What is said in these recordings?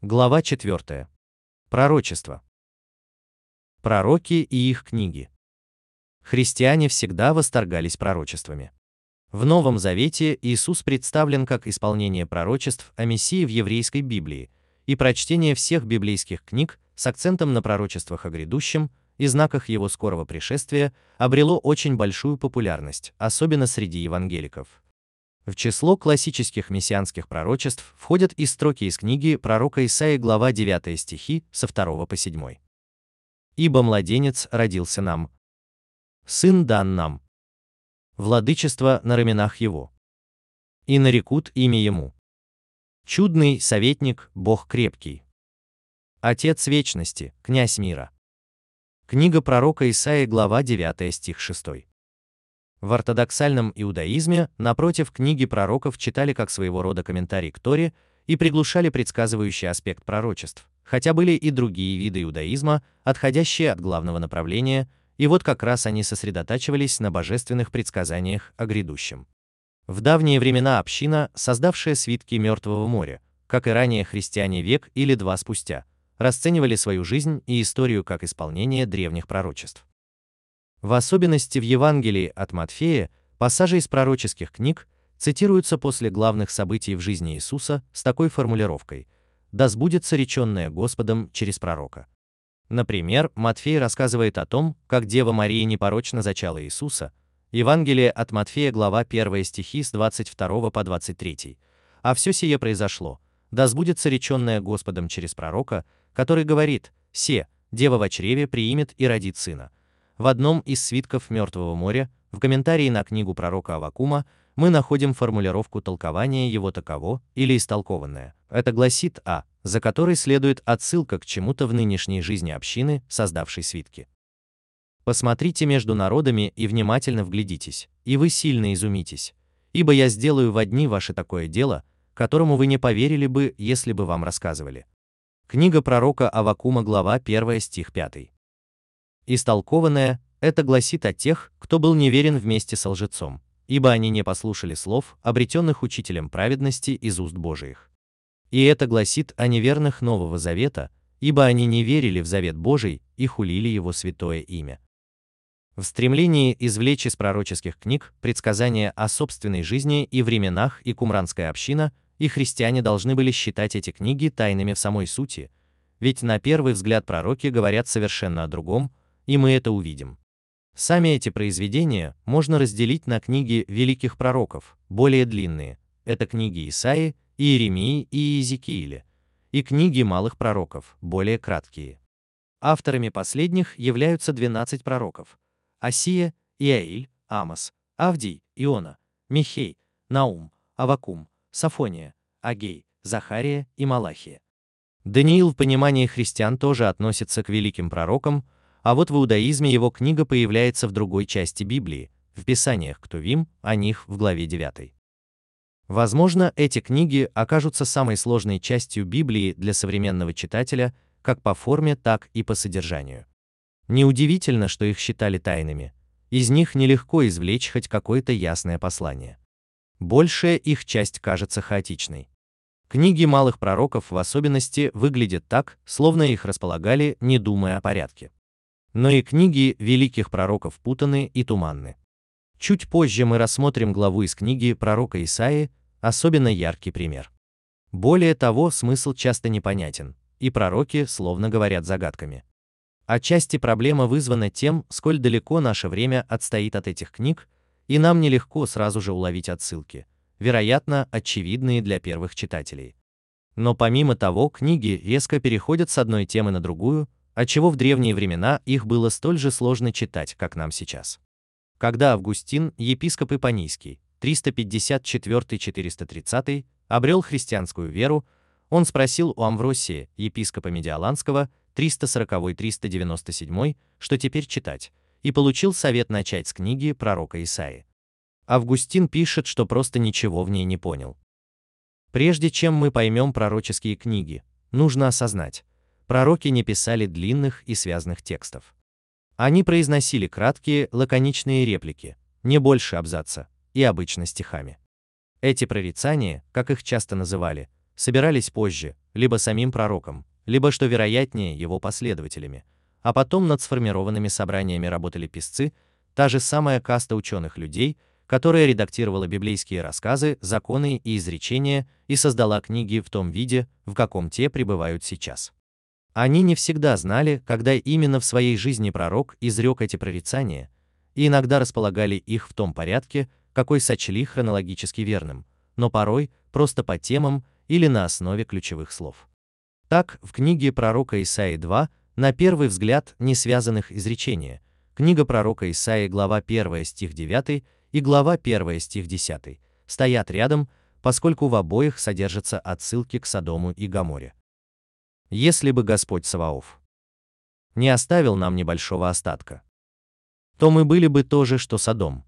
Глава 4. Пророчество. Пророки и их книги. Христиане всегда восторгались пророчествами. В Новом Завете Иисус представлен как исполнение пророчеств о Мессии в еврейской Библии, и прочтение всех библейских книг с акцентом на пророчествах о грядущем и знаках его скорого пришествия обрело очень большую популярность, особенно среди евангеликов. В число классических мессианских пророчеств входят и строки из книги пророка Исаии глава 9 стихи со 2 по 7. «Ибо младенец родился нам, сын дан нам, владычество на раменах его, и нарекут имя ему. Чудный советник, Бог крепкий, Отец вечности, князь мира». Книга пророка Исаии глава 9 стих 6. В ортодоксальном иудаизме, напротив, книги пророков читали как своего рода комментарий к Торе и приглушали предсказывающий аспект пророчеств, хотя были и другие виды иудаизма, отходящие от главного направления, и вот как раз они сосредотачивались на божественных предсказаниях о грядущем. В давние времена община, создавшая свитки Мертвого моря, как и ранее христиане век или два спустя, расценивали свою жизнь и историю как исполнение древних пророчеств. В особенности в Евангелии от Матфея пассажи из пророческих книг цитируются после главных событий в жизни Иисуса с такой формулировкой «Да сбудется реченное Господом через пророка». Например, Матфей рассказывает о том, как Дева Мария непорочно зачала Иисуса, Евангелие от Матфея, глава 1 стихи с 22 по 23. А все сие произошло, да сбудется реченное Господом через пророка, который говорит, «Се, Дева в чреве приимет и родит сына». В одном из свитков Мертвого моря, в комментарии на книгу пророка Авакума, мы находим формулировку толкования его таково или истолкованное. Это гласит А, за которой следует отсылка к чему-то в нынешней жизни общины, создавшей свитки. Посмотрите между народами и внимательно вглядитесь, и вы сильно изумитесь, ибо я сделаю в одни ваше такое дело, которому вы не поверили бы, если бы вам рассказывали. Книга пророка Авакума, глава 1, стих 5. Истолкованное – это гласит о тех, кто был неверен вместе с лжецом, ибо они не послушали слов, обретенных учителем праведности из уст Божиих. И это гласит о неверных Нового Завета, ибо они не верили в Завет Божий и хулили его святое имя. В стремлении извлечь из пророческих книг предсказания о собственной жизни и временах и кумранская община, и христиане должны были считать эти книги тайными в самой сути, ведь на первый взгляд пророки говорят совершенно о другом, и мы это увидим. Сами эти произведения можно разделить на книги великих пророков, более длинные, это книги Исаии, Иеремии и Иезекииля, и книги малых пророков, более краткие. Авторами последних являются 12 пророков – Осия, Иаиль, Амос, Авдий, Иона, Михей, Наум, Авакум, Сафония, Агей, Захария и Малахия. Даниил в понимании христиан тоже относится к великим пророкам, а вот в иудаизме его книга появляется в другой части Библии, в Писаниях к Тувим, о них в главе 9. Возможно, эти книги окажутся самой сложной частью Библии для современного читателя, как по форме, так и по содержанию. Неудивительно, что их считали тайными. Из них нелегко извлечь хоть какое-то ясное послание. Большая их часть кажется хаотичной. Книги малых пророков в особенности выглядят так, словно их располагали, не думая о порядке но и книги великих пророков путаны и туманны. Чуть позже мы рассмотрим главу из книги пророка Исаии, особенно яркий пример. Более того, смысл часто непонятен, и пророки словно говорят загадками. Отчасти проблема вызвана тем, сколь далеко наше время отстоит от этих книг, и нам нелегко сразу же уловить отсылки, вероятно, очевидные для первых читателей. Но помимо того, книги резко переходят с одной темы на другую, отчего в древние времена их было столь же сложно читать, как нам сейчас. Когда Августин, епископ Ипанийский, 354-430, обрел христианскую веру, он спросил у Амвросия, епископа Медиаланского, 340-397, что теперь читать, и получил совет начать с книги пророка Исаии. Августин пишет, что просто ничего в ней не понял. Прежде чем мы поймем пророческие книги, нужно осознать, пророки не писали длинных и связанных текстов. Они произносили краткие, лаконичные реплики, не больше абзаца, и обычно стихами. Эти прорицания, как их часто называли, собирались позже, либо самим пророком, либо, что вероятнее, его последователями, а потом над сформированными собраниями работали писцы, та же самая каста ученых людей, которая редактировала библейские рассказы, законы и изречения и создала книги в том виде, в каком те пребывают сейчас. Они не всегда знали, когда именно в своей жизни пророк изрек эти прорицания, и иногда располагали их в том порядке, какой сочли хронологически верным, но порой просто по темам или на основе ключевых слов. Так, в книге пророка Исаии 2, на первый взгляд, не связанных изречения, книга пророка Исаии, глава 1 стих 9 и глава 1 стих 10, стоят рядом, поскольку в обоих содержатся отсылки к Содому и Гоморе. Если бы Господь Саваоф не оставил нам небольшого остатка, то мы были бы то же, что Содом.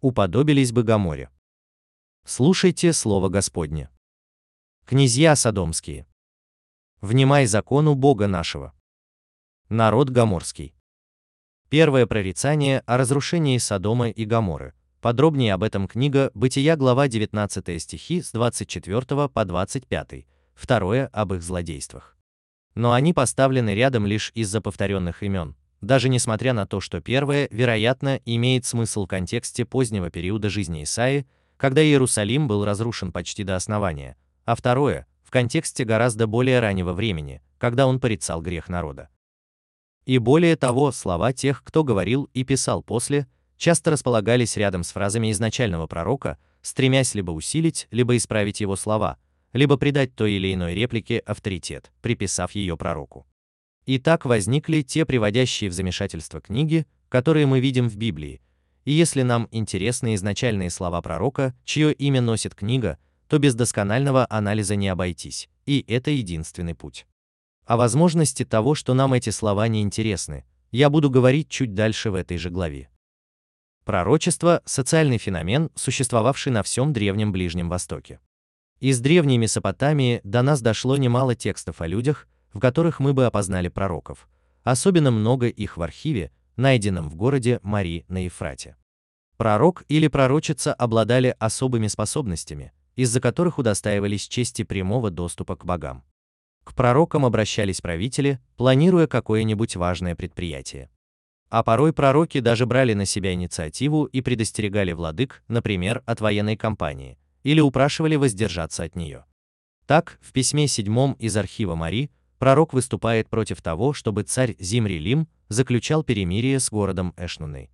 Уподобились бы Гоморе. Слушайте слово Господне. Князья Содомские, Внимай закону Бога нашего. Народ Гоморский. Первое прорицание о разрушении Содома и Гоморы. Подробнее об этом книга Бытия, глава 19 стихи с 24 по 25, второе об их злодействах. Но они поставлены рядом лишь из-за повторенных имен, даже несмотря на то, что первое, вероятно, имеет смысл в контексте позднего периода жизни Исаи, когда Иерусалим был разрушен почти до основания, а второе, в контексте гораздо более раннего времени, когда он порицал грех народа. И более того, слова тех, кто говорил и писал после, часто располагались рядом с фразами изначального пророка, стремясь либо усилить, либо исправить его слова, либо придать той или иной реплике авторитет, приписав ее пророку. И так возникли те приводящие в замешательство книги, которые мы видим в Библии. И если нам интересны изначальные слова пророка, чье имя носит книга, то без досконального анализа не обойтись, и это единственный путь. О возможности того, что нам эти слова не интересны, я буду говорить чуть дальше в этой же главе. Пророчество – социальный феномен, существовавший на всем Древнем Ближнем Востоке. Из Древней Месопотамии до нас дошло немало текстов о людях, в которых мы бы опознали пророков, особенно много их в архиве, найденном в городе Мари на Ефрате. Пророк или пророчица обладали особыми способностями, из-за которых удостаивались чести прямого доступа к богам. К пророкам обращались правители, планируя какое-нибудь важное предприятие. А порой пророки даже брали на себя инициативу и предостерегали владык, например, от военной кампании, или упрашивали воздержаться от нее. Так, в письме седьмом из архива Мари, пророк выступает против того, чтобы царь Зимри-Лим заключал перемирие с городом Эшнуной.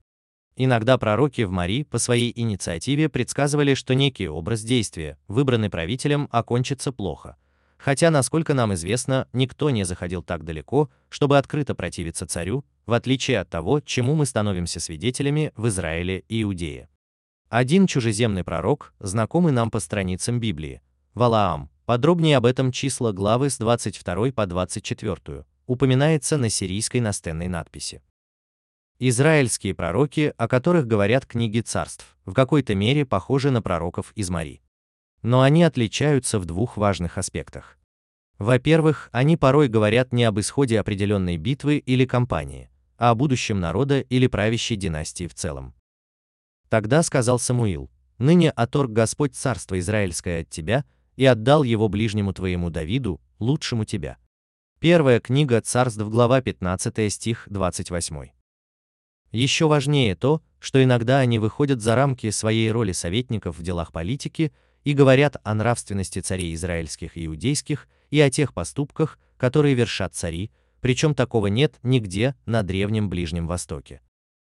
Иногда пророки в Мари по своей инициативе предсказывали, что некий образ действия, выбранный правителем, окончится плохо. Хотя, насколько нам известно, никто не заходил так далеко, чтобы открыто противиться царю, в отличие от того, чему мы становимся свидетелями в Израиле и Иудее. Один чужеземный пророк, знакомый нам по страницам Библии, Валаам, подробнее об этом числа главы с 22 по 24, упоминается на сирийской настенной надписи. Израильские пророки, о которых говорят книги царств, в какой-то мере похожи на пророков из Мари. Но они отличаются в двух важных аспектах. Во-первых, они порой говорят не об исходе определенной битвы или кампании, а о будущем народа или правящей династии в целом. Тогда сказал Самуил, «Ныне оторг Господь царство Израильское от тебя и отдал его ближнему твоему Давиду, лучшему тебя». Первая книга царств, глава 15 стих 28. Еще важнее то, что иногда они выходят за рамки своей роли советников в делах политики и говорят о нравственности царей израильских и иудейских и о тех поступках, которые вершат цари, причем такого нет нигде на Древнем Ближнем Востоке.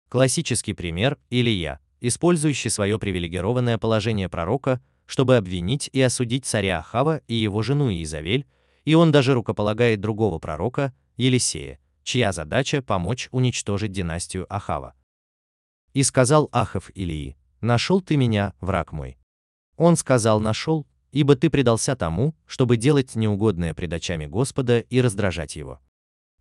Классический пример – Илия, использующий свое привилегированное положение пророка, чтобы обвинить и осудить царя Ахава и его жену Иезавель, и он даже рукополагает другого пророка, Елисея, чья задача помочь уничтожить династию Ахава. И сказал Ахав Илии, «Нашел ты меня, враг мой». Он сказал, «Нашел, ибо ты предался тому, чтобы делать неугодное пред очами Господа и раздражать его».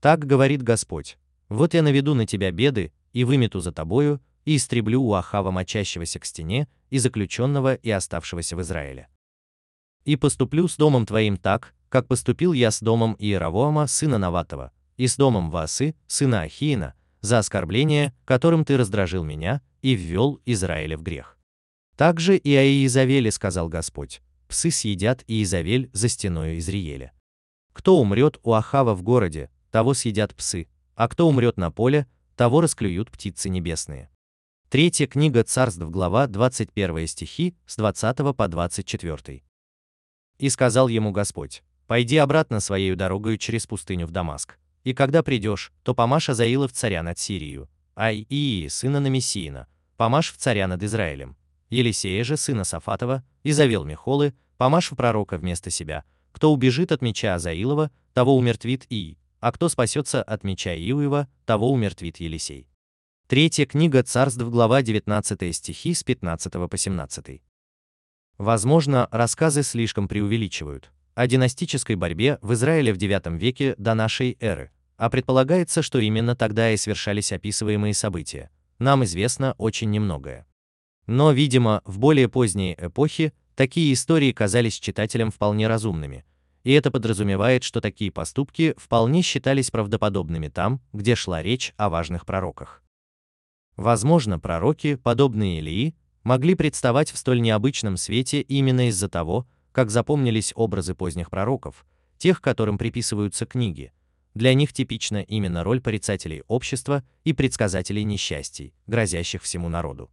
Так говорит Господь, «Вот я наведу на тебя беды, и вымету за тобою, и истреблю у Ахава мочащегося к стене, и заключенного, и оставшегося в Израиле. И поступлю с домом твоим так, как поступил я с домом Иеравоама, сына Наватова, и с домом Васы, сына Ахиина, за оскорбление, которым ты раздражил меня и ввел Израиля в грех. Также и о Иезавеле сказал Господь, псы съедят Иезавель за стеною Изриеля. Кто умрет у Ахава в городе, того съедят псы, а кто умрет на поле, того расклюют птицы небесные. Третья книга царств, глава 21 стихи, с 20 по 24. И сказал ему Господь, пойди обратно своей дорогою через пустыню в Дамаск, и когда придешь, то помашь Азаила в царя над Сирию, а Ии, сына Намесиина, помашь в царя над Израилем, Елисея же, сына Сафатова, и завел Михолы, помашь в пророка вместо себя, кто убежит от меча Азаилова, того умертвит Ии, а кто спасется от меча Иуева, того умертвит Елисей. Третья книга царств, глава 19 стихи с 15 по 17. Возможно, рассказы слишком преувеличивают о династической борьбе в Израиле в IX веке до нашей эры, а предполагается, что именно тогда и свершались описываемые события. Нам известно очень немногое. Но, видимо, в более поздние эпохи такие истории казались читателям вполне разумными, и это подразумевает, что такие поступки вполне считались правдоподобными там, где шла речь о важных пророках. Возможно, пророки, подобные Илии, могли представать в столь необычном свете именно из-за того, как запомнились образы поздних пророков, тех, которым приписываются книги. Для них типична именно роль порицателей общества и предсказателей несчастий, грозящих всему народу.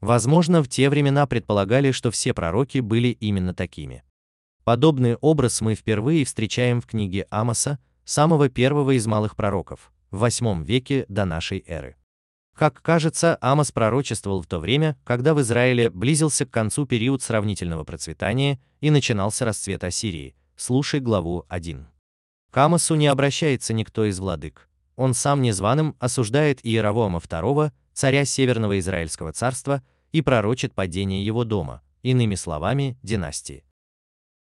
Возможно, в те времена предполагали, что все пророки были именно такими. Подобный образ мы впервые встречаем в книге Амоса, самого первого из малых пророков, в 8 веке до нашей эры. Как кажется, Амос пророчествовал в то время, когда в Израиле близился к концу период сравнительного процветания и начинался расцвет Ассирии. Слушай главу 1. К Амосу не обращается никто из владык. Он сам незваным осуждает Иеровоама II, царя Северного Израильского царства, и пророчит падение его дома, иными словами, династии.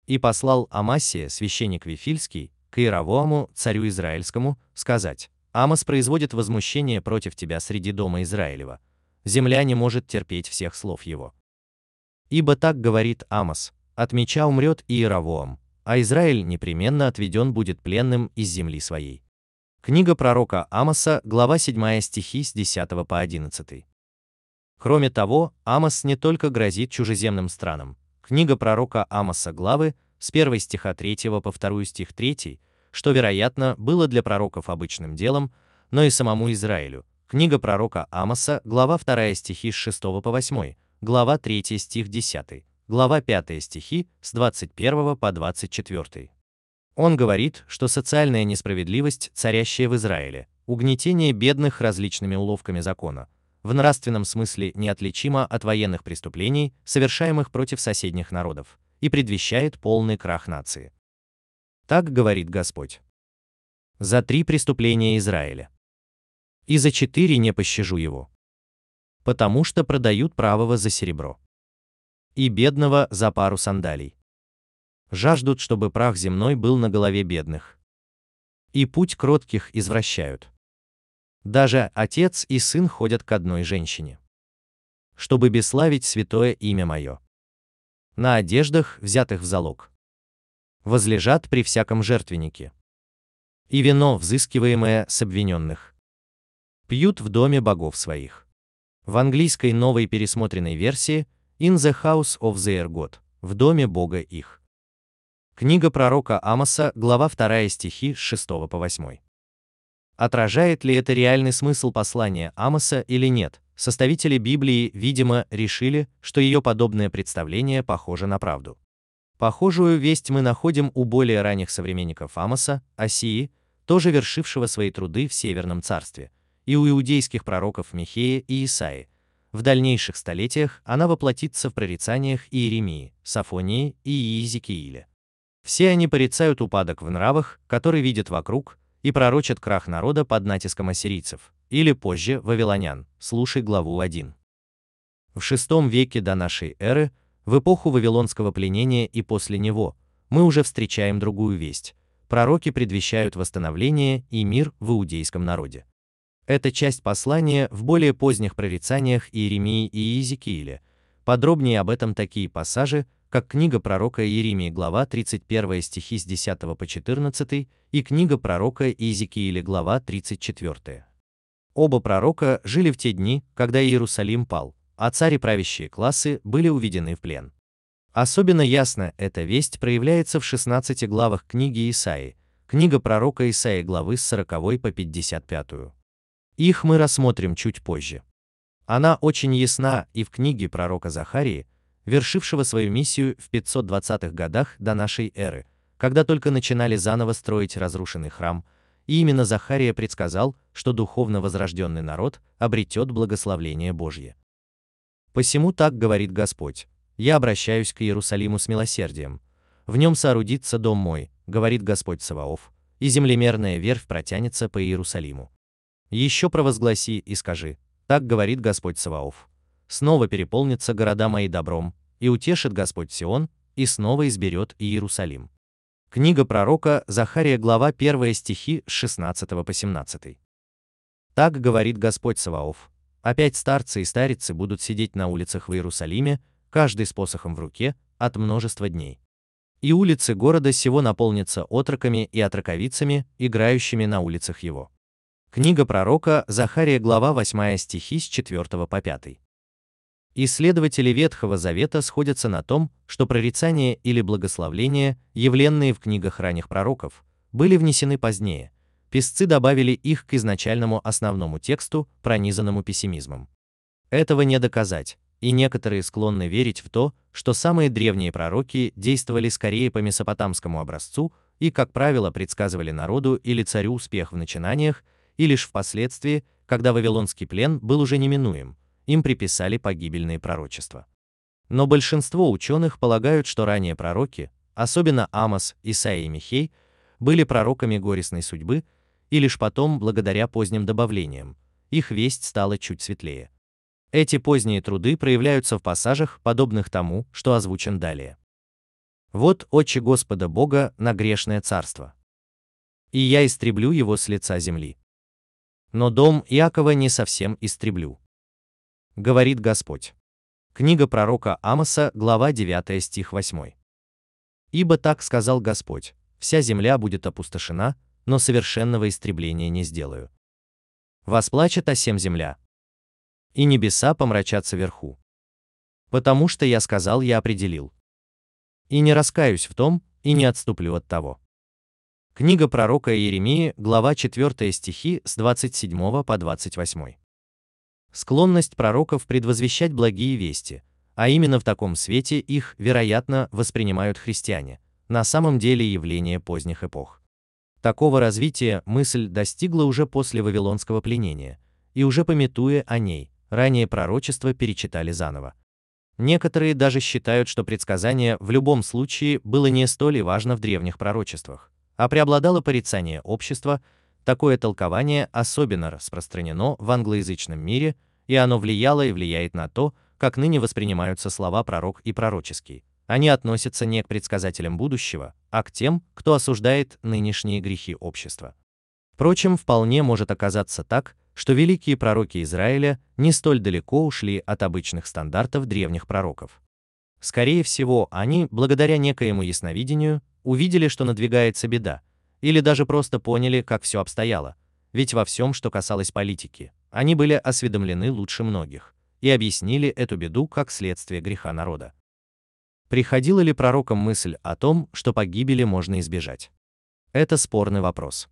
И послал Амасия, священник Вифильский, к Иеровоаму, царю Израильскому, сказать, Амос производит возмущение против тебя среди дома Израилева. Земля не может терпеть всех слов его. Ибо так говорит Амос, от меча умрет Иеровоам, а Израиль непременно отведен будет пленным из земли своей. Книга пророка Амоса, глава 7 стихи с 10 по 11. Кроме того, Амос не только грозит чужеземным странам. Книга пророка Амоса главы с 1 стиха 3 по 2 стих 3 что, вероятно, было для пророков обычным делом, но и самому Израилю. Книга пророка Амоса, глава 2 стихи с 6 по 8, глава 3 стих 10, глава 5 стихи с 21 по 24. Он говорит, что социальная несправедливость, царящая в Израиле, угнетение бедных различными уловками закона, в нравственном смысле неотличимо от военных преступлений, совершаемых против соседних народов, и предвещает полный крах нации. Так говорит Господь. За три преступления Израиля. И за четыре не пощажу его. Потому что продают правого за серебро. И бедного за пару сандалий. Жаждут, чтобы прах земной был на голове бедных. И путь кротких извращают. Даже отец и сын ходят к одной женщине. Чтобы бесславить святое имя мое. На одеждах, взятых в залог возлежат при всяком жертвеннике. И вино, взыскиваемое с обвиненных, пьют в доме богов своих. В английской новой пересмотренной версии In the House of their God, в доме бога их. Книга пророка Амоса, глава 2 стихи с 6 по 8. Отражает ли это реальный смысл послания Амоса или нет, составители Библии, видимо, решили, что ее подобное представление похоже на правду. Похожую весть мы находим у более ранних современников Амоса, Осии, тоже вершившего свои труды в Северном царстве, и у иудейских пророков Михея и Исаи. В дальнейших столетиях она воплотится в прорицаниях Иеремии, Сафонии и Иезекииле. Все они порицают упадок в нравах, который видят вокруг, и пророчат крах народа под натиском ассирийцев, или позже вавилонян, слушай главу 1. В VI веке до нашей эры в эпоху вавилонского пленения и после него мы уже встречаем другую весть. Пророки предвещают восстановление и мир в иудейском народе. Это часть послания в более поздних прорицаниях Иеремии и Иезекииля. Подробнее об этом такие пассажи, как книга пророка Иеремии глава 31 стихи с 10 по 14 и книга пророка Иезекииля глава 34. Оба пророка жили в те дни, когда Иерусалим пал, а цари правящие классы были уведены в плен. Особенно ясно эта весть проявляется в 16 главах книги Исаии, книга пророка Исаии главы с 40 по 55. Их мы рассмотрим чуть позже. Она очень ясна и в книге пророка Захарии, вершившего свою миссию в 520-х годах до нашей эры, когда только начинали заново строить разрушенный храм, и именно Захария предсказал, что духовно возрожденный народ обретет благословление Божье. Посему так говорит Господь, я обращаюсь к Иерусалиму с милосердием. В нем соорудится дом мой, говорит Господь Саваоф, и землемерная верфь протянется по Иерусалиму. Еще провозгласи и скажи, так говорит Господь Саваоф. Снова переполнятся города мои добром, и утешит Господь Сион, и снова изберет Иерусалим. Книга пророка Захария, глава 1 стихи с 16 по 17. Так говорит Господь Саваоф. Опять старцы и старицы будут сидеть на улицах в Иерусалиме, каждый с посохом в руке, от множества дней. И улицы города сего наполнятся отроками и отроковицами, играющими на улицах его. Книга пророка Захария, глава 8 стихи с 4 по 5. Исследователи Ветхого Завета сходятся на том, что прорицания или благословления, явленные в книгах ранних пророков, были внесены позднее. Писцы добавили их к изначальному основному тексту, пронизанному пессимизмом. Этого не доказать, и некоторые склонны верить в то, что самые древние пророки действовали скорее по месопотамскому образцу и, как правило, предсказывали народу или царю успех в начинаниях, и лишь впоследствии, когда вавилонский плен был уже неминуем, им приписали погибельные пророчества. Но большинство ученых полагают, что ранние пророки, особенно Амос, Исаия и Михей, были пророками горестной судьбы, и лишь потом, благодаря поздним добавлениям, их весть стала чуть светлее. Эти поздние труды проявляются в пассажах, подобных тому, что озвучен далее. Вот отче Господа Бога на грешное царство. И я истреблю его с лица земли. Но дом Иакова не совсем истреблю. Говорит Господь. Книга пророка Амоса, глава 9 стих 8. Ибо так сказал Господь, вся земля будет опустошена, но совершенного истребления не сделаю. Восплачет осем земля, и небеса помрачатся вверху. Потому что я сказал, я определил. И не раскаюсь в том, и не отступлю от того. Книга пророка Иеремии, глава 4 стихи с 27 по 28. Склонность пророков предвозвещать благие вести, а именно в таком свете их, вероятно, воспринимают христиане, на самом деле явление поздних эпох. Такого развития мысль достигла уже после Вавилонского пленения, и уже пометуя о ней, ранее пророчества перечитали заново. Некоторые даже считают, что предсказание в любом случае было не столь важно в древних пророчествах, а преобладало порицание общества, такое толкование особенно распространено в англоязычном мире, и оно влияло и влияет на то, как ныне воспринимаются слова пророк и пророческий. Они относятся не к предсказателям будущего, а к тем, кто осуждает нынешние грехи общества. Впрочем, вполне может оказаться так, что великие пророки Израиля не столь далеко ушли от обычных стандартов древних пророков. Скорее всего, они, благодаря некоему ясновидению, увидели, что надвигается беда, или даже просто поняли, как все обстояло, ведь во всем, что касалось политики, они были осведомлены лучше многих и объяснили эту беду как следствие греха народа. Приходила ли пророкам мысль о том, что погибели можно избежать? Это спорный вопрос.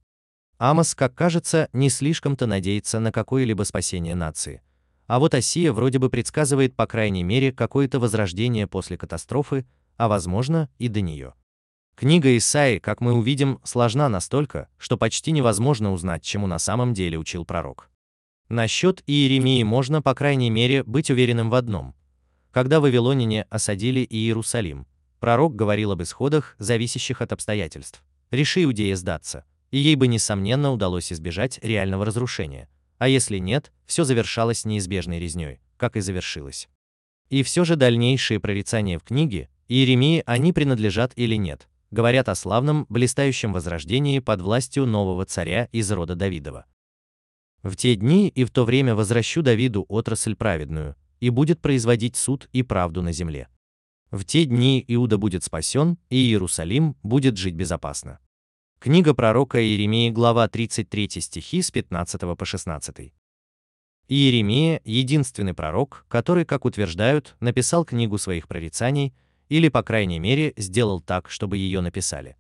Амос, как кажется, не слишком-то надеется на какое-либо спасение нации. А вот Осия вроде бы предсказывает по крайней мере какое-то возрождение после катастрофы, а возможно и до нее. Книга Исаи, как мы увидим, сложна настолько, что почти невозможно узнать, чему на самом деле учил пророк. Насчет Иеремии можно, по крайней мере, быть уверенным в одном. Когда вавилоняне осадили Иерусалим, пророк говорил об исходах, зависящих от обстоятельств. Реши Иудея сдаться, и ей бы, несомненно, удалось избежать реального разрушения. А если нет, все завершалось неизбежной резней, как и завершилось. И все же дальнейшие прорицания в книге, Иеремии они принадлежат или нет, говорят о славном, блистающем возрождении под властью нового царя из рода Давидова. В те дни и в то время возвращу Давиду отрасль праведную, и будет производить суд и правду на земле. В те дни Иуда будет спасен, и Иерусалим будет жить безопасно. Книга пророка Иеремии, глава 33 стихи с 15 по 16. Иеремия – единственный пророк, который, как утверждают, написал книгу своих прорицаний, или, по крайней мере, сделал так, чтобы ее написали.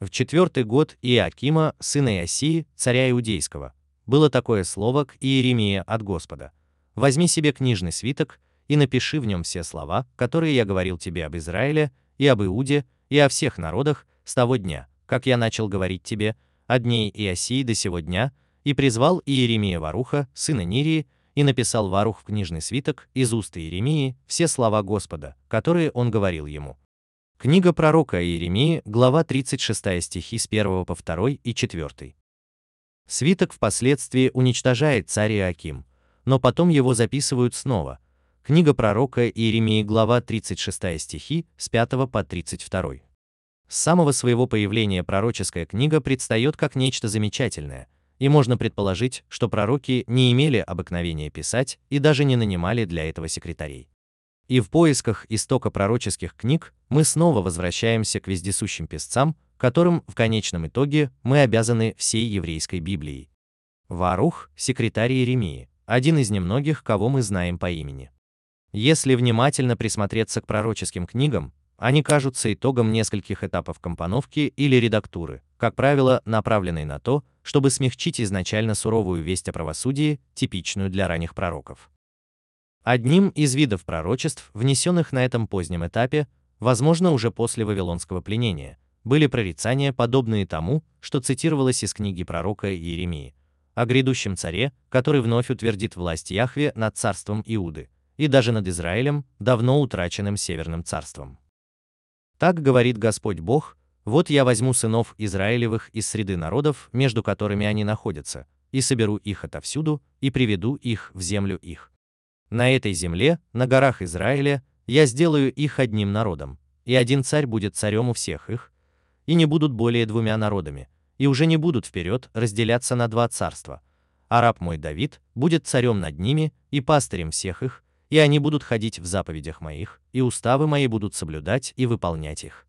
В четвертый год Иакима, сына Иосии, царя Иудейского, было такое слово к Иеремии от Господа. «Возьми себе книжный свиток и напиши в нем все слова, которые я говорил тебе об Израиле и об Иуде и о всех народах с того дня, как я начал говорить тебе, от дней Иосии до сего дня, и призвал Иеремия Варуха, сына Нирии, и написал Варух в книжный свиток из уст Иеремии все слова Господа, которые он говорил ему. Книга пророка Иеремии, глава 36 стихи с 1 по 2 и 4. Свиток впоследствии уничтожает царь Иаким, но потом его записывают снова. Книга пророка Иеремии, глава 36 стихи с 5 по 32. С самого своего появления пророческая книга предстает как нечто замечательное, и можно предположить, что пророки не имели обыкновения писать и даже не нанимали для этого секретарей. И в поисках истока пророческих книг мы снова возвращаемся к вездесущим писцам, которым в конечном итоге мы обязаны всей еврейской Библией. Варух, секретарь Иеремии, один из немногих, кого мы знаем по имени. Если внимательно присмотреться к пророческим книгам, они кажутся итогом нескольких этапов компоновки или редактуры, как правило, направленной на то, чтобы смягчить изначально суровую весть о правосудии, типичную для ранних пророков. Одним из видов пророчеств, внесенных на этом позднем этапе, возможно уже после Вавилонского пленения, были прорицания, подобные тому, что цитировалось из книги пророка Иеремии, о грядущем царе, который вновь утвердит власть Яхве над царством Иуды, и даже над Израилем, давно утраченным северным царством. Так говорит Господь Бог, вот я возьму сынов Израилевых из среды народов, между которыми они находятся, и соберу их отовсюду, и приведу их в землю их. На этой земле, на горах Израиля, я сделаю их одним народом, и один царь будет царем у всех их, и не будут более двумя народами, и уже не будут вперед разделяться на два царства. А раб мой Давид будет царем над ними и пастырем всех их, и они будут ходить в заповедях моих, и уставы мои будут соблюдать и выполнять их.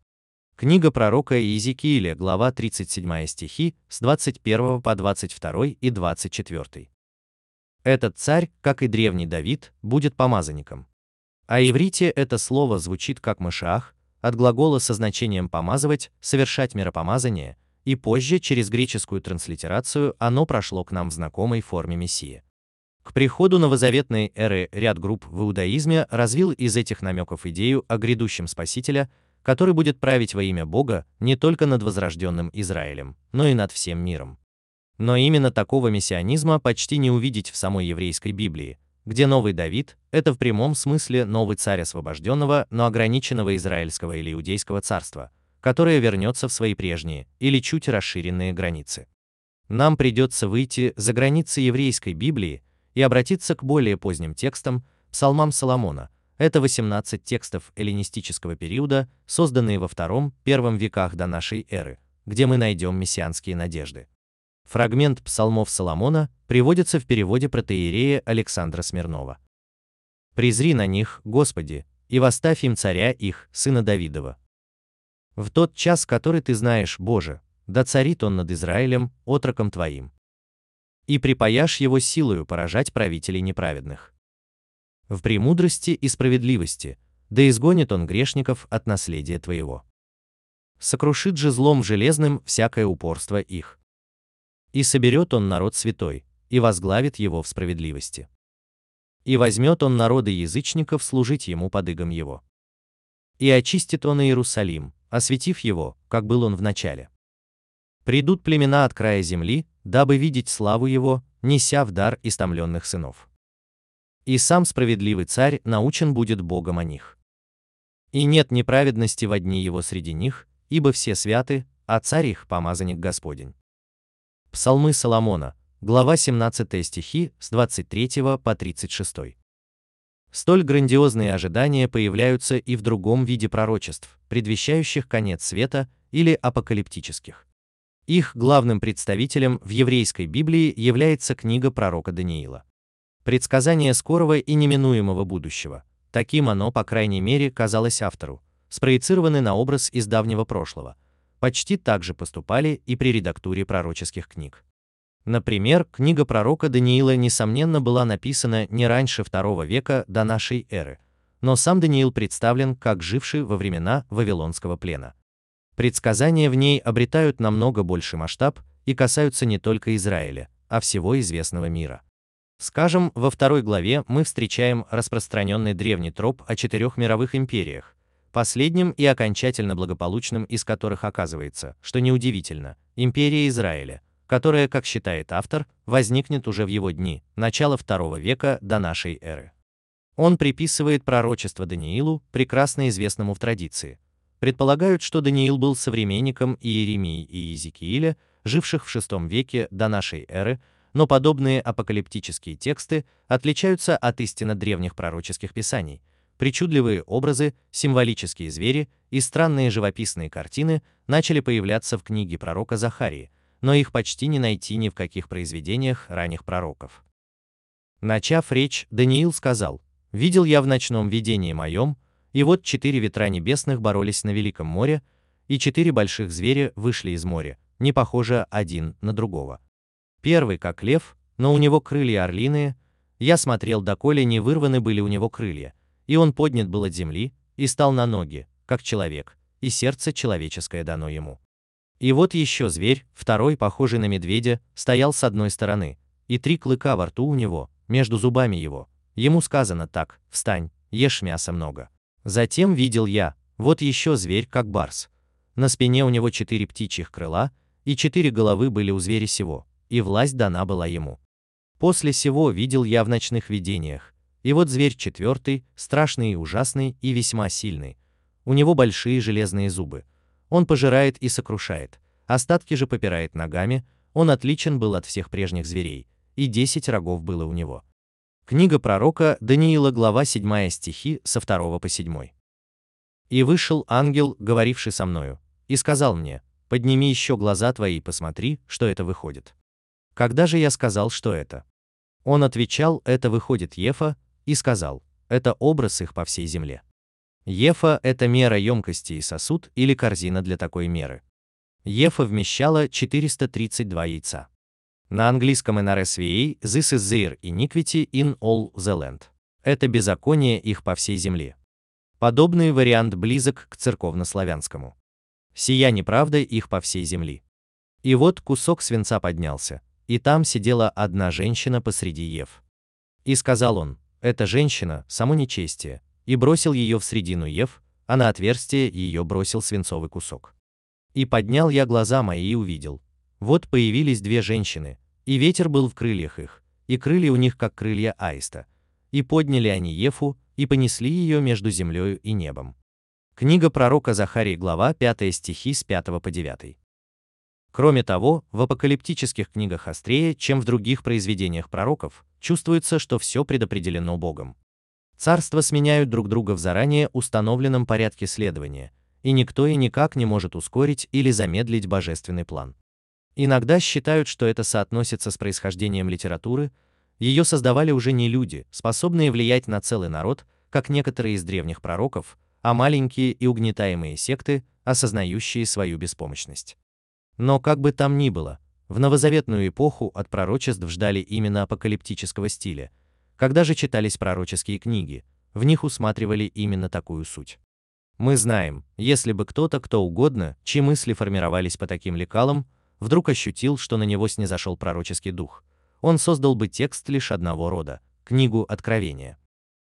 Книга пророка Иезекииля, глава 37 стихи, с 21 по 22 и 24. Этот царь, как и древний Давид, будет помазанником. А иврите это слово звучит как мышах, от глагола со значением помазывать, совершать миропомазание, и позже через греческую транслитерацию оно прошло к нам в знакомой форме Мессии. К приходу новозаветной эры ряд групп в иудаизме развил из этих намеков идею о грядущем Спасителя – который будет править во имя Бога не только над возрожденным Израилем, но и над всем миром. Но именно такого мессианизма почти не увидеть в самой еврейской Библии, где новый Давид – это в прямом смысле новый царь освобожденного, но ограниченного израильского или иудейского царства, которое вернется в свои прежние или чуть расширенные границы. Нам придется выйти за границы еврейской Библии и обратиться к более поздним текстам, псалмам Соломона, это 18 текстов эллинистического периода, созданные во II-I веках до нашей эры, где мы найдем мессианские надежды. Фрагмент псалмов Соломона приводится в переводе протеерея Александра Смирнова. «Призри на них, Господи, и восставь им царя их, сына Давидова. В тот час, который ты знаешь, Боже, да царит он над Израилем, отроком твоим. И припаяшь его силою поражать правителей неправедных в премудрости и справедливости, да изгонит он грешников от наследия твоего. Сокрушит же злом железным всякое упорство их. И соберет он народ святой, и возглавит его в справедливости. И возьмет он народы язычников служить ему под игом его. И очистит он Иерусалим, осветив его, как был он в начале. Придут племена от края земли, дабы видеть славу его, неся в дар истомленных сынов и сам справедливый царь научен будет Богом о них. И нет неправедности в одни его среди них, ибо все святы, а царь их помазанник Господень. Псалмы Соломона, глава 17 стихи с 23 по 36. Столь грандиозные ожидания появляются и в другом виде пророчеств, предвещающих конец света или апокалиптических. Их главным представителем в еврейской Библии является книга пророка Даниила предсказание скорого и неминуемого будущего. Таким оно, по крайней мере, казалось автору, спроецированы на образ из давнего прошлого. Почти так же поступали и при редактуре пророческих книг. Например, книга пророка Даниила, несомненно, была написана не раньше II века до нашей эры, но сам Даниил представлен как живший во времена Вавилонского плена. Предсказания в ней обретают намного больший масштаб и касаются не только Израиля, а всего известного мира. Скажем, во второй главе мы встречаем распространенный древний троп о четырех мировых империях, последним и окончательно благополучным из которых оказывается, что неудивительно, империя Израиля, которая, как считает автор, возникнет уже в его дни, начало второго века до нашей эры. Он приписывает пророчество Даниилу, прекрасно известному в традиции. Предполагают, что Даниил был современником Иеремии и Иезекииля, живших в VI веке до нашей эры, но подобные апокалиптические тексты отличаются от истинно древних пророческих писаний. Причудливые образы, символические звери и странные живописные картины начали появляться в книге пророка Захарии, но их почти не найти ни в каких произведениях ранних пророков. Начав речь, Даниил сказал, «Видел я в ночном видении моем, и вот четыре ветра небесных боролись на Великом море, и четыре больших зверя вышли из моря, не похожи один на другого. Первый как лев, но у него крылья орлиные, я смотрел, доколе не вырваны были у него крылья, и он поднят был от земли, и стал на ноги, как человек, и сердце человеческое дано ему. И вот еще зверь, второй, похожий на медведя, стоял с одной стороны, и три клыка во рту у него, между зубами его. Ему сказано так, встань, ешь мяса много. Затем видел я, вот еще зверь, как барс. На спине у него четыре птичьих крыла, и четыре головы были у зверя сего, и власть дана была ему. После сего видел я в ночных видениях, и вот зверь четвертый, страшный и ужасный, и весьма сильный. У него большие железные зубы. Он пожирает и сокрушает, остатки же попирает ногами, он отличен был от всех прежних зверей, и десять рогов было у него. Книга пророка Даниила, глава 7 стихи со 2 по 7. «И вышел ангел, говоривший со мною, и сказал мне, подними еще глаза твои и посмотри, что это выходит. Когда же я сказал, что это? Он отвечал, это выходит Ефа, и сказал, это образ их по всей земле. Ефа – это мера емкости и сосуд или корзина для такой меры. Ефа вмещала 432 яйца. На английском NRSVA This is their iniquity in all the land. Это беззаконие их по всей земле. Подобный вариант близок к церковнославянскому. Сия неправда их по всей земли. И вот кусок свинца поднялся, и там сидела одна женщина посреди Ев. И сказал он, эта женщина – само нечестие, и бросил ее в средину Ев, а на отверстие ее бросил свинцовый кусок. И поднял я глаза мои и увидел. Вот появились две женщины, и ветер был в крыльях их, и крылья у них как крылья аиста. И подняли они Ефу, и понесли ее между землею и небом. Книга пророка Захарии, глава 5 стихи с 5 по 9. Кроме того, в апокалиптических книгах острее, чем в других произведениях пророков, чувствуется, что все предопределено Богом. Царства сменяют друг друга в заранее установленном порядке следования, и никто и никак не может ускорить или замедлить божественный план. Иногда считают, что это соотносится с происхождением литературы, ее создавали уже не люди, способные влиять на целый народ, как некоторые из древних пророков, а маленькие и угнетаемые секты, осознающие свою беспомощность. Но как бы там ни было, в новозаветную эпоху от пророчеств ждали именно апокалиптического стиля. Когда же читались пророческие книги, в них усматривали именно такую суть. Мы знаем, если бы кто-то, кто угодно, чьи мысли формировались по таким лекалам, вдруг ощутил, что на него снизошел пророческий дух, он создал бы текст лишь одного рода – книгу Откровения.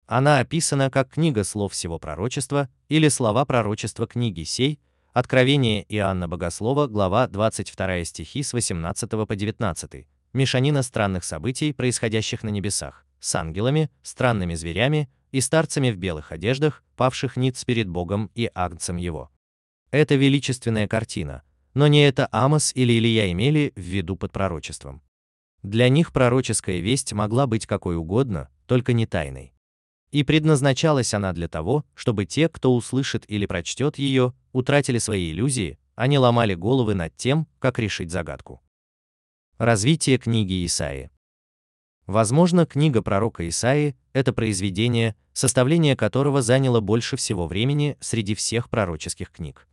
Она описана как книга слов всего пророчества или слова пророчества книги сей – Откровение Иоанна Богослова, глава 22 стихи с 18 по 19. Мешанина странных событий, происходящих на небесах, с ангелами, странными зверями и старцами в белых одеждах, павших ниц перед Богом и агнцем его. Это величественная картина, но не это Амос или Илия имели в виду под пророчеством. Для них пророческая весть могла быть какой угодно, только не тайной. И предназначалась она для того, чтобы те, кто услышит или прочтет ее, утратили свои иллюзии, а не ломали головы над тем, как решить загадку. Развитие книги Исаии Возможно, книга пророка Исаии – это произведение, составление которого заняло больше всего времени среди всех пророческих книг.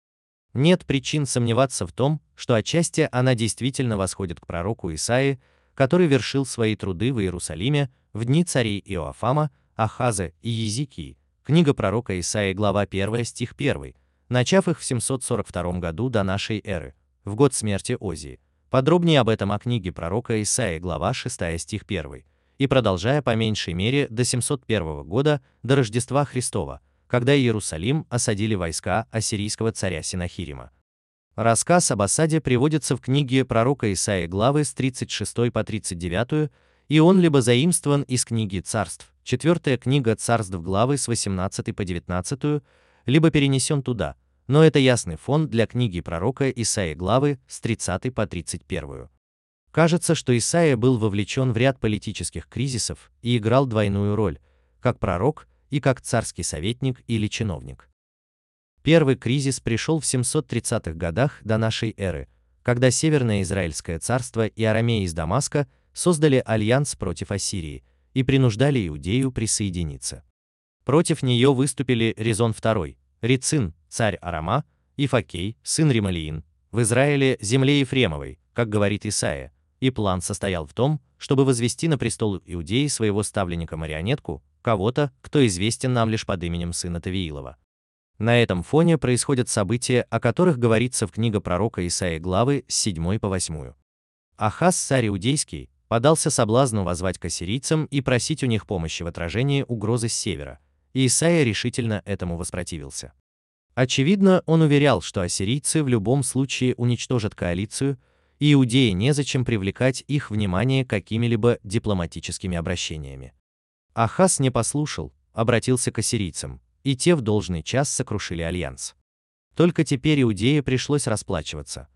Нет причин сомневаться в том, что отчасти она действительно восходит к пророку Исаии, который вершил свои труды в Иерусалиме в дни царей Иоафама, Ахаза и Езекии, Книга пророка Исаии, глава 1, стих 1, начав их в 742 году до нашей эры, в год смерти Озии. Подробнее об этом о книге пророка Исаии, глава 6, стих 1, и продолжая по меньшей мере до 701 года, до Рождества Христова, когда Иерусалим осадили войска ассирийского царя Синахирима. Рассказ об осаде приводится в книге пророка Исаии главы с 36 по 39, и он либо заимствован из книги Царств, четвертая книга Царств главы с 18 по 19, либо перенесен туда, но это ясный фон для книги пророка Исаии главы с 30 по 31. Кажется, что Исаия был вовлечен в ряд политических кризисов и играл двойную роль, как пророк и как царский советник или чиновник. Первый кризис пришел в 730-х годах до нашей эры, когда Северное Израильское царство и арамеи из Дамаска создали альянс против Ассирии и принуждали Иудею присоединиться. Против нее выступили Резон II, Рицин, царь Арама, и Факей, сын Ремалиин, в Израиле земле Ефремовой, как говорит Исаия, и план состоял в том, чтобы возвести на престол Иудеи своего ставленника-марионетку, кого-то, кто известен нам лишь под именем сына Тавиилова. На этом фоне происходят события, о которых говорится в книга пророка Исаии главы с 7 по 8. Ахаз, царь иудейский, подался соблазну возвать к ассирийцам и просить у них помощи в отражении угрозы с севера, и Исаия решительно этому воспротивился. Очевидно, он уверял, что ассирийцы в любом случае уничтожат коалицию, и иудеи незачем привлекать их внимание какими-либо дипломатическими обращениями. Ахаз не послушал, обратился к ассирийцам, и те в должный час сокрушили альянс. Только теперь Иудее пришлось расплачиваться.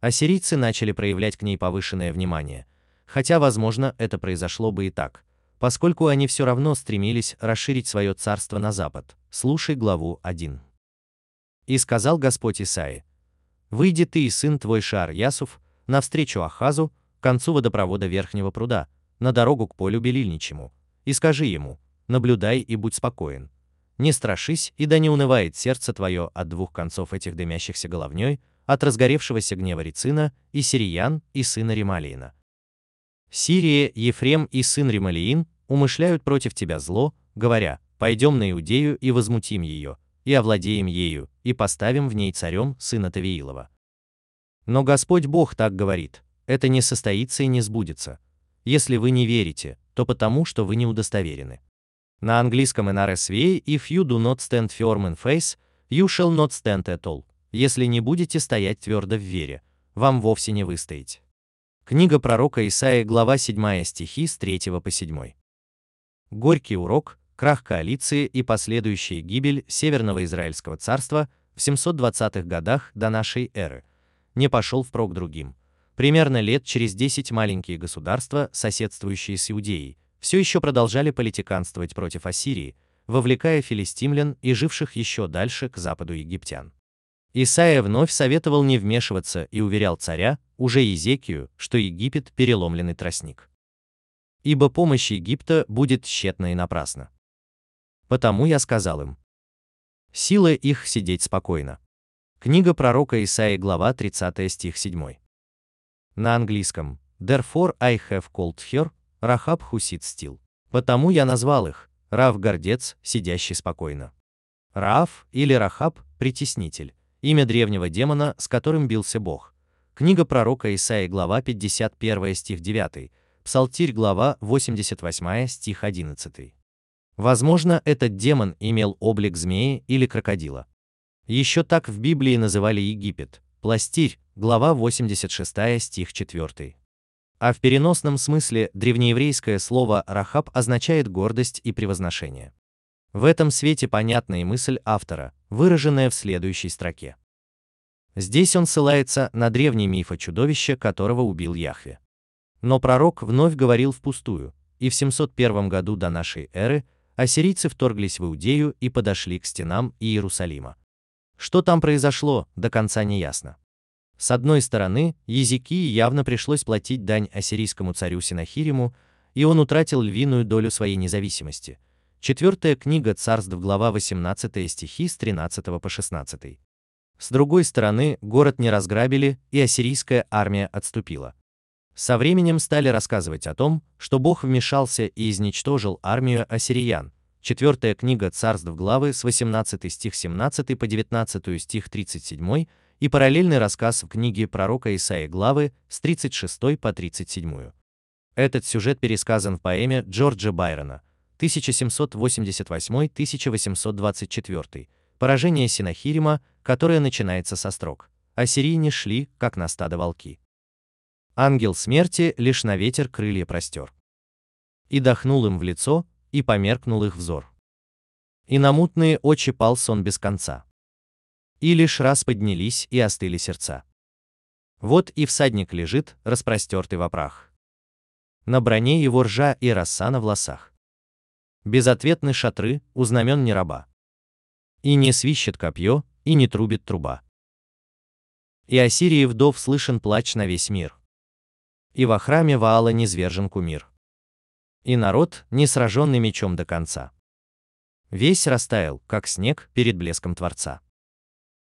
Ассирийцы начали проявлять к ней повышенное внимание, хотя, возможно, это произошло бы и так, поскольку они все равно стремились расширить свое царство на запад. Слушай главу 1. И сказал Господь Исаи, «Выйди ты и сын твой Шар Ясуф, навстречу Ахазу, к концу водопровода Верхнего пруда, на дорогу к полю Белильничему, и скажи ему, наблюдай и будь спокоен, не страшись, и да не унывает сердце твое от двух концов этих дымящихся головней, от разгоревшегося гнева Рицина, и Сириян, и сына Ремалиина. Сирия, Ефрем и сын Ремалиин умышляют против тебя зло, говоря, пойдем на Иудею и возмутим ее, и овладеем ею, и поставим в ней царем сына Тавиилова. Но Господь Бог так говорит, это не состоится и не сбудется. Если вы не верите, то потому, что вы не удостоверены. На английском NRSV If you do not stand firm in faith, you shall not stand at all. Если не будете стоять твердо в вере, вам вовсе не выстоять. Книга пророка Исаия, глава 7 стихи с 3 по 7. Горький урок, крах коалиции и последующая гибель Северного Израильского царства в 720-х годах до нашей эры не пошел впрок другим. Примерно лет через 10 маленькие государства, соседствующие с Иудеей, все еще продолжали политиканствовать против Ассирии, вовлекая филистимлян и живших еще дальше к западу египтян. Исаия вновь советовал не вмешиваться и уверял царя, уже Езекию, что Египет – переломленный тростник. Ибо помощь Египта будет тщетна и напрасна. Потому я сказал им. Сила их сидеть спокойно. Книга пророка Исаии, глава 30 стих 7. На английском. Therefore I have called her, Рахаб Хусит Стил. Потому я назвал их, Рав Гордец, сидящий спокойно. Раав или Рахаб – притеснитель, имя древнего демона, с которым бился Бог. Книга пророка Исаии, глава 51 стих 9, Псалтирь, глава 88 стих 11. Возможно, этот демон имел облик змеи или крокодила. Еще так в Библии называли Египет, пластирь, глава 86 стих 4. А в переносном смысле древнееврейское слово «рахаб» означает гордость и превозношение. В этом свете понятна и мысль автора, выраженная в следующей строке. Здесь он ссылается на древний миф о чудовище, которого убил Яхве. Но пророк вновь говорил впустую, и в 701 году до нашей эры ассирийцы вторглись в Иудею и подошли к стенам Иерусалима. Что там произошло, до конца не ясно. С одной стороны, Езекии явно пришлось платить дань ассирийскому царю Синахириму, и он утратил львиную долю своей независимости. Четвертая книга царств, глава 18 стихи с 13 по 16. С другой стороны, город не разграбили, и ассирийская армия отступила. Со временем стали рассказывать о том, что Бог вмешался и изничтожил армию ассириян, четвертая книга царств главы с 18 стих 17 по 19 стих 37 и параллельный рассказ в книге пророка Исаии главы с 36 по 37. Этот сюжет пересказан в поэме Джорджа Байрона 1788-1824 «Поражение Синахирима», которое начинается со строк «Ассирийне шли, как на стадо волки». Ангел смерти лишь на ветер крылья простер. И дохнул им в лицо, и померкнул их взор. И на мутные очи пал сон без конца и лишь раз поднялись и остыли сердца. Вот и всадник лежит, распростертый в опрах. На броне его ржа и роса на волосах. Безответны шатры, у знамен не раба. И не свищет копье, и не трубит труба. И о Сирии вдов слышен плач на весь мир. И во храме Ваала не звержен кумир. И народ, не сраженный мечом до конца. Весь растаял, как снег перед блеском Творца.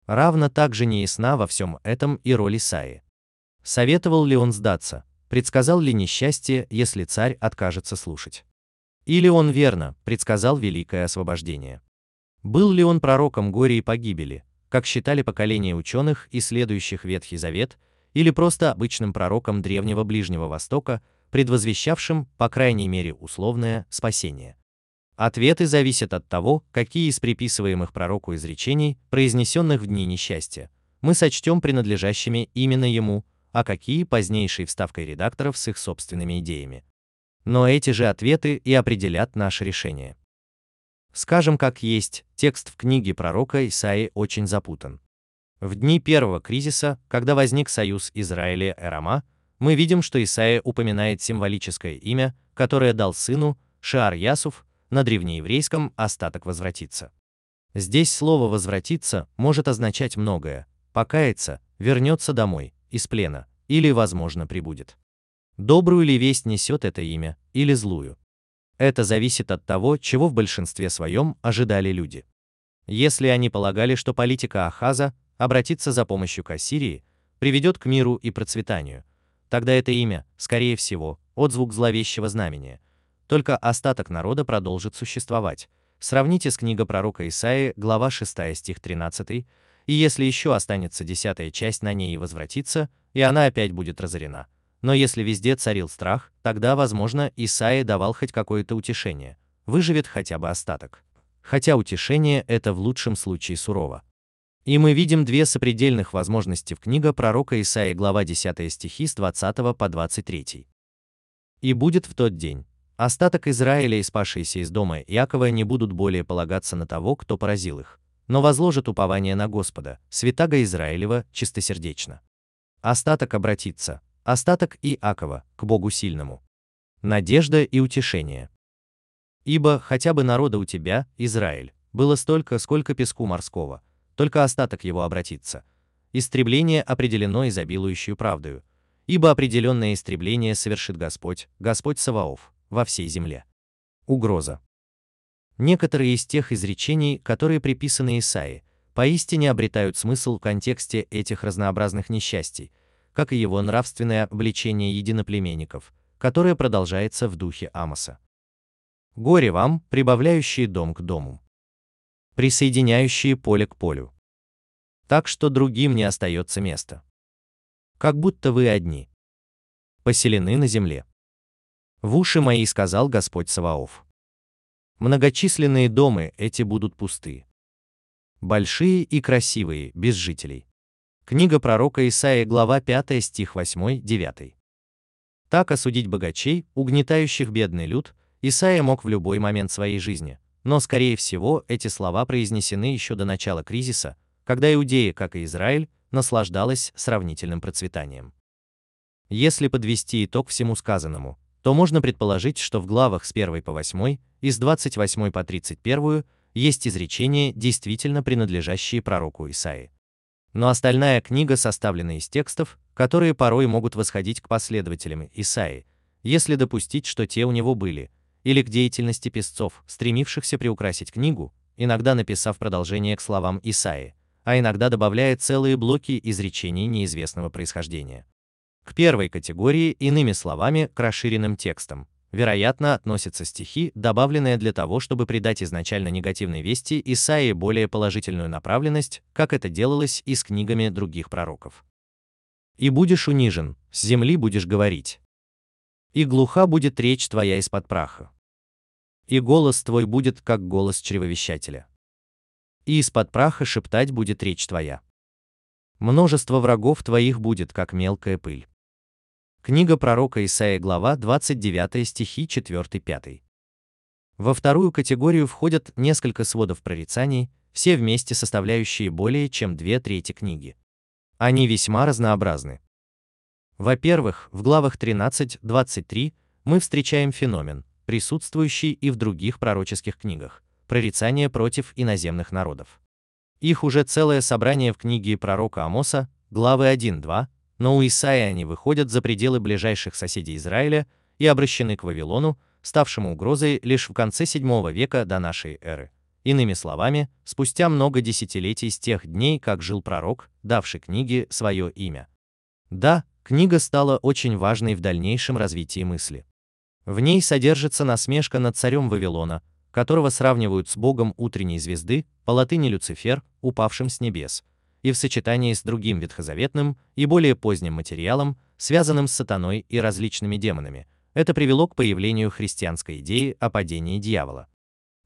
Равно также неясна во всем этом и роль Исаи. Советовал ли он сдаться, предсказал ли несчастье, если царь откажется слушать? Или он верно предсказал великое освобождение? Был ли он пророком горя и погибели, как считали поколения ученых, исследующих Ветхий Завет, или просто обычным пророком древнего Ближнего Востока, предвозвещавшим, по крайней мере условное, спасение? Ответы зависят от того, какие из приписываемых пророку изречений, произнесенных в дни несчастья, мы сочтем принадлежащими именно ему, а какие позднейшей вставкой редакторов с их собственными идеями. Но эти же ответы и определят наше решение. Скажем как есть, текст в книге пророка Исаи очень запутан. В дни первого кризиса, когда возник союз Израиля и Рама, мы видим, что Исаия упоминает символическое имя, которое дал сыну Шаар Ясуф, на древнееврейском остаток возвратиться. Здесь слово возвратиться может означать многое: покаяться, вернется домой из плена или, возможно, прибудет. Добрую ли весть несет это имя или злую? Это зависит от того, чего в большинстве своем ожидали люди. Если они полагали, что политика Ахаза обратиться за помощью к Ассирии приведет к миру и процветанию, тогда это имя, скорее всего, отзвук зловещего знамения, только остаток народа продолжит существовать. Сравните с книга пророка Исаии, глава 6 стих 13, и если еще останется десятая часть на ней и возвратится, и она опять будет разорена. Но если везде царил страх, тогда, возможно, Исаия давал хоть какое-то утешение, выживет хотя бы остаток. Хотя утешение это в лучшем случае сурово. И мы видим две сопредельных возможности в книга пророка Исаии, глава 10 стихи с 20 по 23. «И будет в тот день, Остаток Израиля и спасшиеся из дома Иакова не будут более полагаться на того, кто поразил их, но возложат упование на Господа, святаго Израилева, чистосердечно. Остаток обратится, остаток Иакова, к Богу сильному. Надежда и утешение. Ибо хотя бы народа у тебя, Израиль, было столько, сколько песку морского, только остаток его обратится. Истребление определено изобилующую правдою, ибо определенное истребление совершит Господь, Господь Саваоф, во всей земле. Угроза. Некоторые из тех изречений, которые приписаны Исаии, поистине обретают смысл в контексте этих разнообразных несчастий, как и его нравственное обличение единоплеменников, которое продолжается в духе Амоса. Горе вам, прибавляющие дом к дому, присоединяющие поле к полю. Так что другим не остается места. Как будто вы одни, поселены на земле. В уши мои сказал Господь Саваоф. Многочисленные дома эти будут пусты. Большие и красивые, без жителей. Книга пророка Исаия, глава 5, стих 8-9. Так осудить богачей, угнетающих бедный люд, Исаия мог в любой момент своей жизни, но скорее всего эти слова произнесены еще до начала кризиса, когда Иудея, как и Израиль, наслаждалась сравнительным процветанием. Если подвести итог всему сказанному, то можно предположить, что в главах с 1 по 8, и с 28 по 31 есть изречения, действительно принадлежащие пророку Исаии. Но остальная книга составлена из текстов, которые порой могут восходить к последователям Исаии, если допустить, что те у него были, или к деятельности писцов, стремившихся приукрасить книгу, иногда написав продолжение к словам Исаии, а иногда добавляя целые блоки изречений неизвестного происхождения к первой категории, иными словами, к расширенным текстам, вероятно, относятся стихи, добавленные для того, чтобы придать изначально негативной вести Исаии более положительную направленность, как это делалось и с книгами других пророков. «И будешь унижен, с земли будешь говорить. И глуха будет речь твоя из-под праха. И голос твой будет, как голос чревовещателя. И из-под праха шептать будет речь твоя. Множество врагов твоих будет, как мелкая пыль. Книга пророка Исаия, глава 29 стихи 4-5. Во вторую категорию входят несколько сводов прорицаний, все вместе составляющие более чем две трети книги. Они весьма разнообразны. Во-первых, в главах 13-23 мы встречаем феномен, присутствующий и в других пророческих книгах, прорицания против иноземных народов. Их уже целое собрание в книге пророка Амоса, главы 1-2, но у Исаия они выходят за пределы ближайших соседей Израиля и обращены к Вавилону, ставшему угрозой лишь в конце VII века до нашей эры. Иными словами, спустя много десятилетий с тех дней, как жил пророк, давший книге свое имя. Да, книга стала очень важной в дальнейшем развитии мысли. В ней содержится насмешка над царем Вавилона, которого сравнивают с богом утренней звезды, по латыни Люцифер, упавшим с небес, и в сочетании с другим ветхозаветным и более поздним материалом, связанным с сатаной и различными демонами, это привело к появлению христианской идеи о падении дьявола.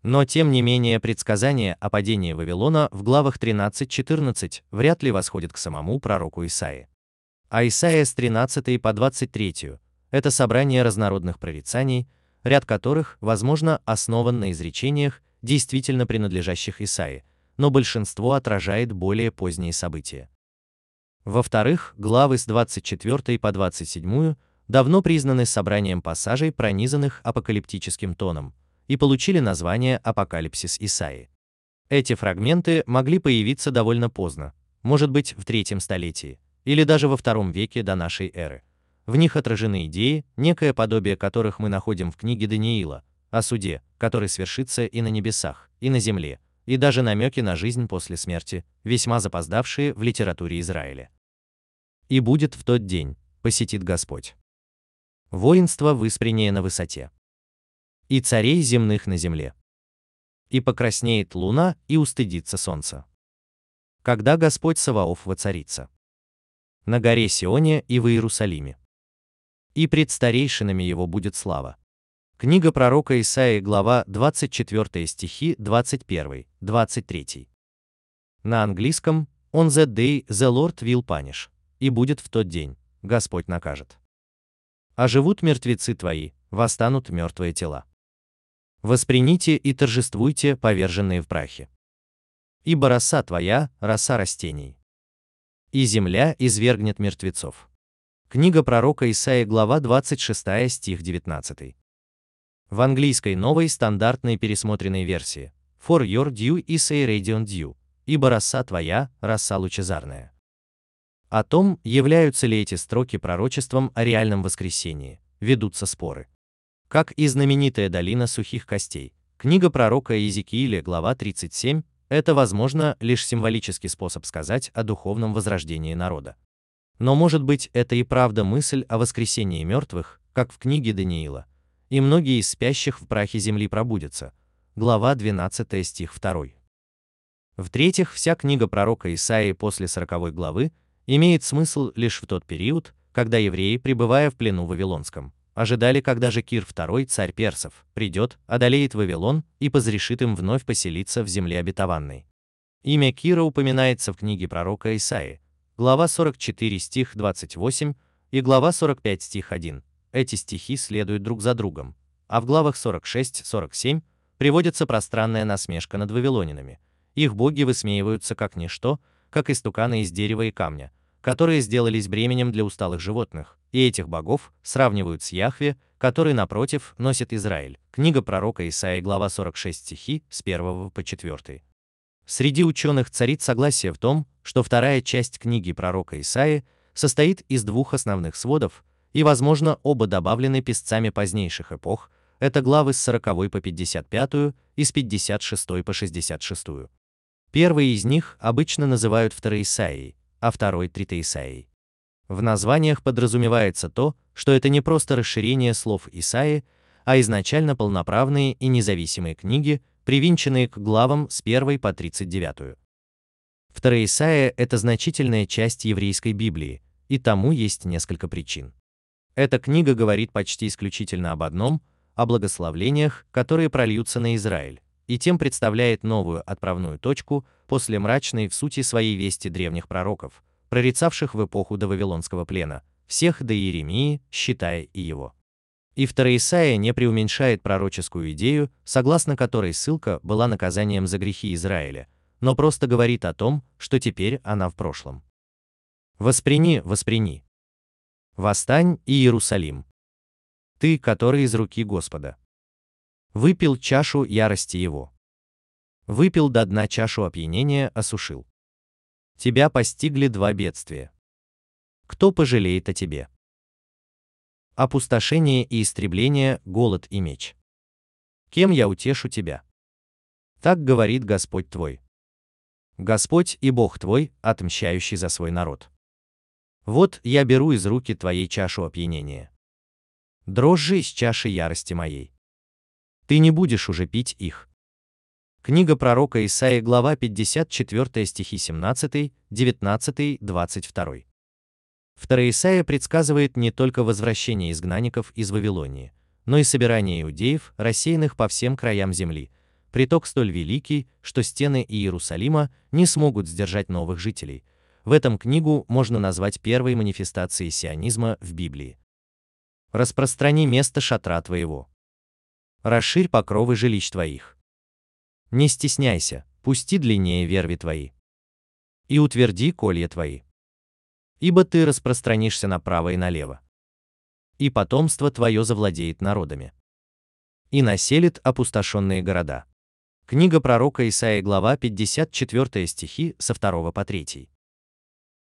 Но тем не менее предсказание о падении Вавилона в главах 13-14 вряд ли восходит к самому пророку Исаии. А Исаия с 13 по 23 это собрание разнородных прорицаний, ряд которых, возможно, основан на изречениях, действительно принадлежащих Исаии, но большинство отражает более поздние события. Во-вторых, главы с 24 по 27 давно признаны собранием пассажей, пронизанных апокалиптическим тоном, и получили название «Апокалипсис Исаии». Эти фрагменты могли появиться довольно поздно, может быть, в третьем столетии, или даже во втором веке до нашей эры. В них отражены идеи, некое подобие которых мы находим в книге Даниила, о суде, который свершится и на небесах, и на земле, и даже намеки на жизнь после смерти, весьма запоздавшие в литературе Израиля. «И будет в тот день, посетит Господь. Воинство выспреннее на высоте. И царей земных на земле. И покраснеет луна, и устыдится солнце. Когда Господь Саваоф воцарится. На горе Сионе и в Иерусалиме. И пред старейшинами его будет слава. Книга пророка Исаии, глава 24 стихи 21, 23. На английском «On the day the Lord will punish» и будет в тот день, Господь накажет. А живут мертвецы твои, восстанут мертвые тела. Восприните и торжествуйте поверженные в прахе. Ибо роса твоя, роса растений. И земля извергнет мертвецов. Книга пророка Исаия, глава 26 стих 19 в английской новой стандартной пересмотренной версии For your due is a radiant dew, ибо роса твоя, роса лучезарная. О том, являются ли эти строки пророчеством о реальном воскресении, ведутся споры. Как и знаменитая долина сухих костей, книга пророка Иезекииля, глава 37, это, возможно, лишь символический способ сказать о духовном возрождении народа. Но может быть это и правда мысль о воскресении мертвых, как в книге Даниила, и многие из спящих в прахе земли пробудятся. Глава 12 стих 2. В-третьих, вся книга пророка Исаии после 40 главы имеет смысл лишь в тот период, когда евреи, пребывая в плену вавилонском, ожидали, когда же Кир II, царь персов, придет, одолеет Вавилон и позрешит им вновь поселиться в земле обетованной. Имя Кира упоминается в книге пророка Исаии, глава 44 стих 28 и глава 45 стих 1, эти стихи следуют друг за другом, а в главах 46-47 приводится пространная насмешка над вавилонинами. Их боги высмеиваются как ничто, как истуканы из дерева и камня, которые сделались бременем для усталых животных, и этих богов сравнивают с Яхве, который, напротив, носит Израиль. Книга пророка Исаии, глава 46 стихи, с 1 по 4. Среди ученых царит согласие в том, что вторая часть книги пророка Исаии состоит из двух основных сводов, и, возможно, оба добавлены писцами позднейших эпох, это главы с 40 по 55 и с 56 по 66. Первый из них обычно называют Второисаией, а второй Тритоисаией. В названиях подразумевается то, что это не просто расширение слов Исаии, а изначально полноправные и независимые книги, привинченные к главам с 1 по 39. Вторая Исаия – это значительная часть еврейской Библии, и тому есть несколько причин. Эта книга говорит почти исключительно об одном – о благословлениях, которые прольются на Израиль, и тем представляет новую отправную точку после мрачной в сути своей вести древних пророков, прорицавших в эпоху до Вавилонского плена, всех до Иеремии, считая и его. И вторая Исаия не преуменьшает пророческую идею, согласно которой ссылка была наказанием за грехи Израиля, но просто говорит о том, что теперь она в прошлом. Восприни, восприни. Восстань, Иерусалим. Ты, который из руки Господа. Выпил чашу ярости его. Выпил до дна чашу опьянения, осушил. Тебя постигли два бедствия. Кто пожалеет о тебе? Опустошение и истребление, голод и меч. Кем я утешу тебя? Так говорит Господь твой. Господь и Бог твой, отмщающий за свой народ. Вот я беру из руки твоей чашу опьянения. Дрожжи из чаши ярости моей. Ты не будешь уже пить их. Книга пророка Исаии, глава 54 стихи 17, 19, 22. Вторая Исаия предсказывает не только возвращение изгнанников из Вавилонии, но и собирание иудеев, рассеянных по всем краям земли, приток столь великий, что стены Иерусалима не смогут сдержать новых жителей. В этом книгу можно назвать первой манифестацией сионизма в Библии. Распространи место шатра твоего. Расширь покровы жилищ твоих. Не стесняйся, пусти длиннее верви твои. И утверди колья твои. Ибо ты распространишься направо и налево. И потомство твое завладеет народами. И населит опустошенные города. Книга пророка Исаия, глава 54 стихи со 2 по 3.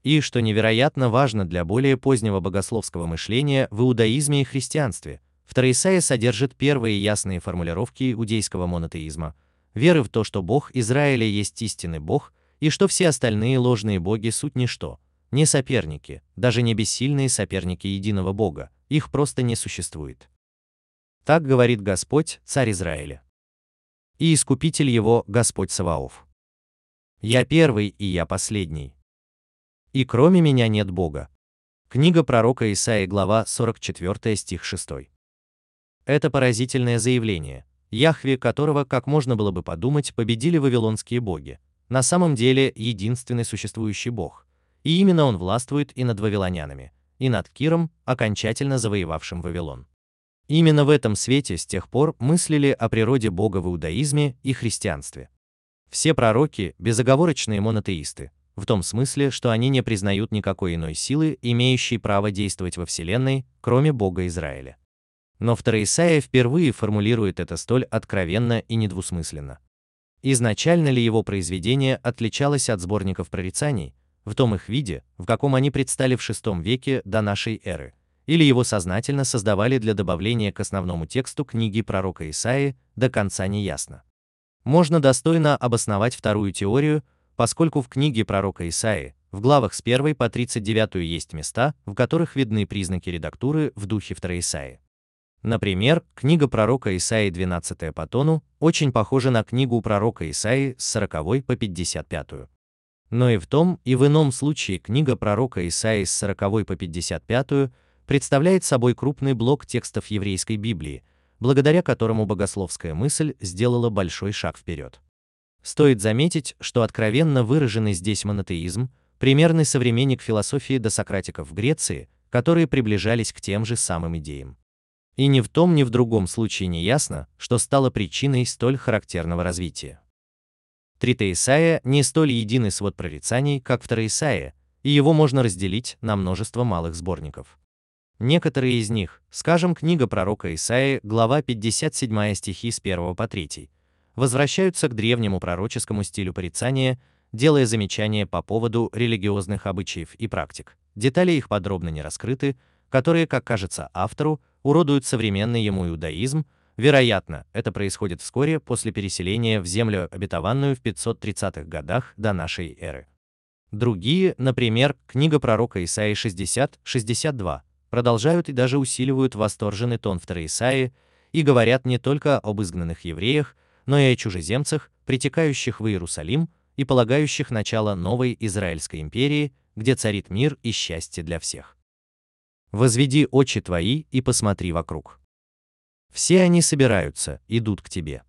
И, что невероятно важно для более позднего богословского мышления в иудаизме и христианстве, вторая Исаия содержит первые ясные формулировки иудейского монотеизма, веры в то, что Бог Израиля есть истинный Бог, и что все остальные ложные боги суть ничто, не соперники, даже не бессильные соперники единого Бога, их просто не существует. Так говорит Господь, царь Израиля и искупитель его Господь Саваоф. Я первый и я последний. И кроме меня нет Бога. Книга пророка Исаии, глава 44, стих 6. Это поразительное заявление, Яхве которого, как можно было бы подумать, победили вавилонские боги, на самом деле единственный существующий бог, и именно он властвует и над вавилонянами, и над Киром, окончательно завоевавшим Вавилон. Именно в этом свете с тех пор мыслили о природе Бога в иудаизме и христианстве. Все пророки – безоговорочные монотеисты, в том смысле, что они не признают никакой иной силы, имеющей право действовать во Вселенной, кроме Бога Израиля. Но вторая Исаия впервые формулирует это столь откровенно и недвусмысленно. Изначально ли его произведение отличалось от сборников прорицаний, в том их виде, в каком они предстали в VI веке до нашей эры, или его сознательно создавали для добавления к основному тексту книги пророка Исаии, до конца не ясно. Можно достойно обосновать вторую теорию, поскольку в книге пророка Исаии, в главах с 1 по 39 есть места, в которых видны признаки редактуры в духе второй Исаии. Например, книга пророка Исаии 12 по тону очень похожа на книгу пророка Исаии с 40 по 55. Но и в том, и в ином случае книга пророка Исаии с 40 по 55 представляет собой крупный блок текстов еврейской Библии, благодаря которому богословская мысль сделала большой шаг вперед. Стоит заметить, что откровенно выраженный здесь монотеизм – примерный современник философии досократиков в Греции, которые приближались к тем же самым идеям. И ни в том, ни в другом случае не ясно, что стало причиной столь характерного развития. Трита Исаия не столь единый свод прорицаний, как вторая Исаия, и его можно разделить на множество малых сборников. Некоторые из них, скажем, книга пророка Исаии, глава 57 стихи с 1 по 3, возвращаются к древнему пророческому стилю порицания, делая замечания по поводу религиозных обычаев и практик. Детали их подробно не раскрыты, которые, как кажется автору, уродуют современный ему иудаизм, вероятно, это происходит вскоре после переселения в землю обетованную в 530-х годах до нашей эры. Другие, например, книга пророка Исаии 60-62, продолжают и даже усиливают восторженный тон второй Исаии и говорят не только об изгнанных евреях, но и о чужеземцах, притекающих в Иерусалим и полагающих начало новой Израильской империи, где царит мир и счастье для всех. Возведи очи твои и посмотри вокруг. Все они собираются, идут к тебе.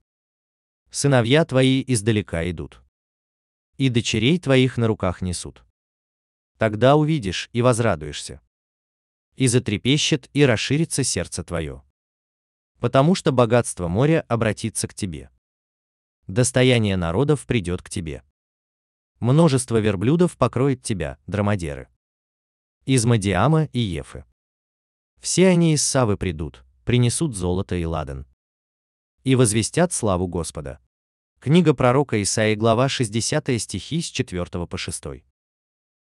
Сыновья твои издалека идут. И дочерей твоих на руках несут. Тогда увидишь и возрадуешься. И затрепещет и расширится сердце твое. Потому что богатство моря обратится к тебе. Достояние народов придет к тебе. Множество верблюдов покроет тебя, драмадеры. Из Мадиама и Ефы. Все они из Савы придут, принесут золото и ладан. И возвестят славу Господа. Книга пророка Исаии, глава 60 стихи с 4 по 6.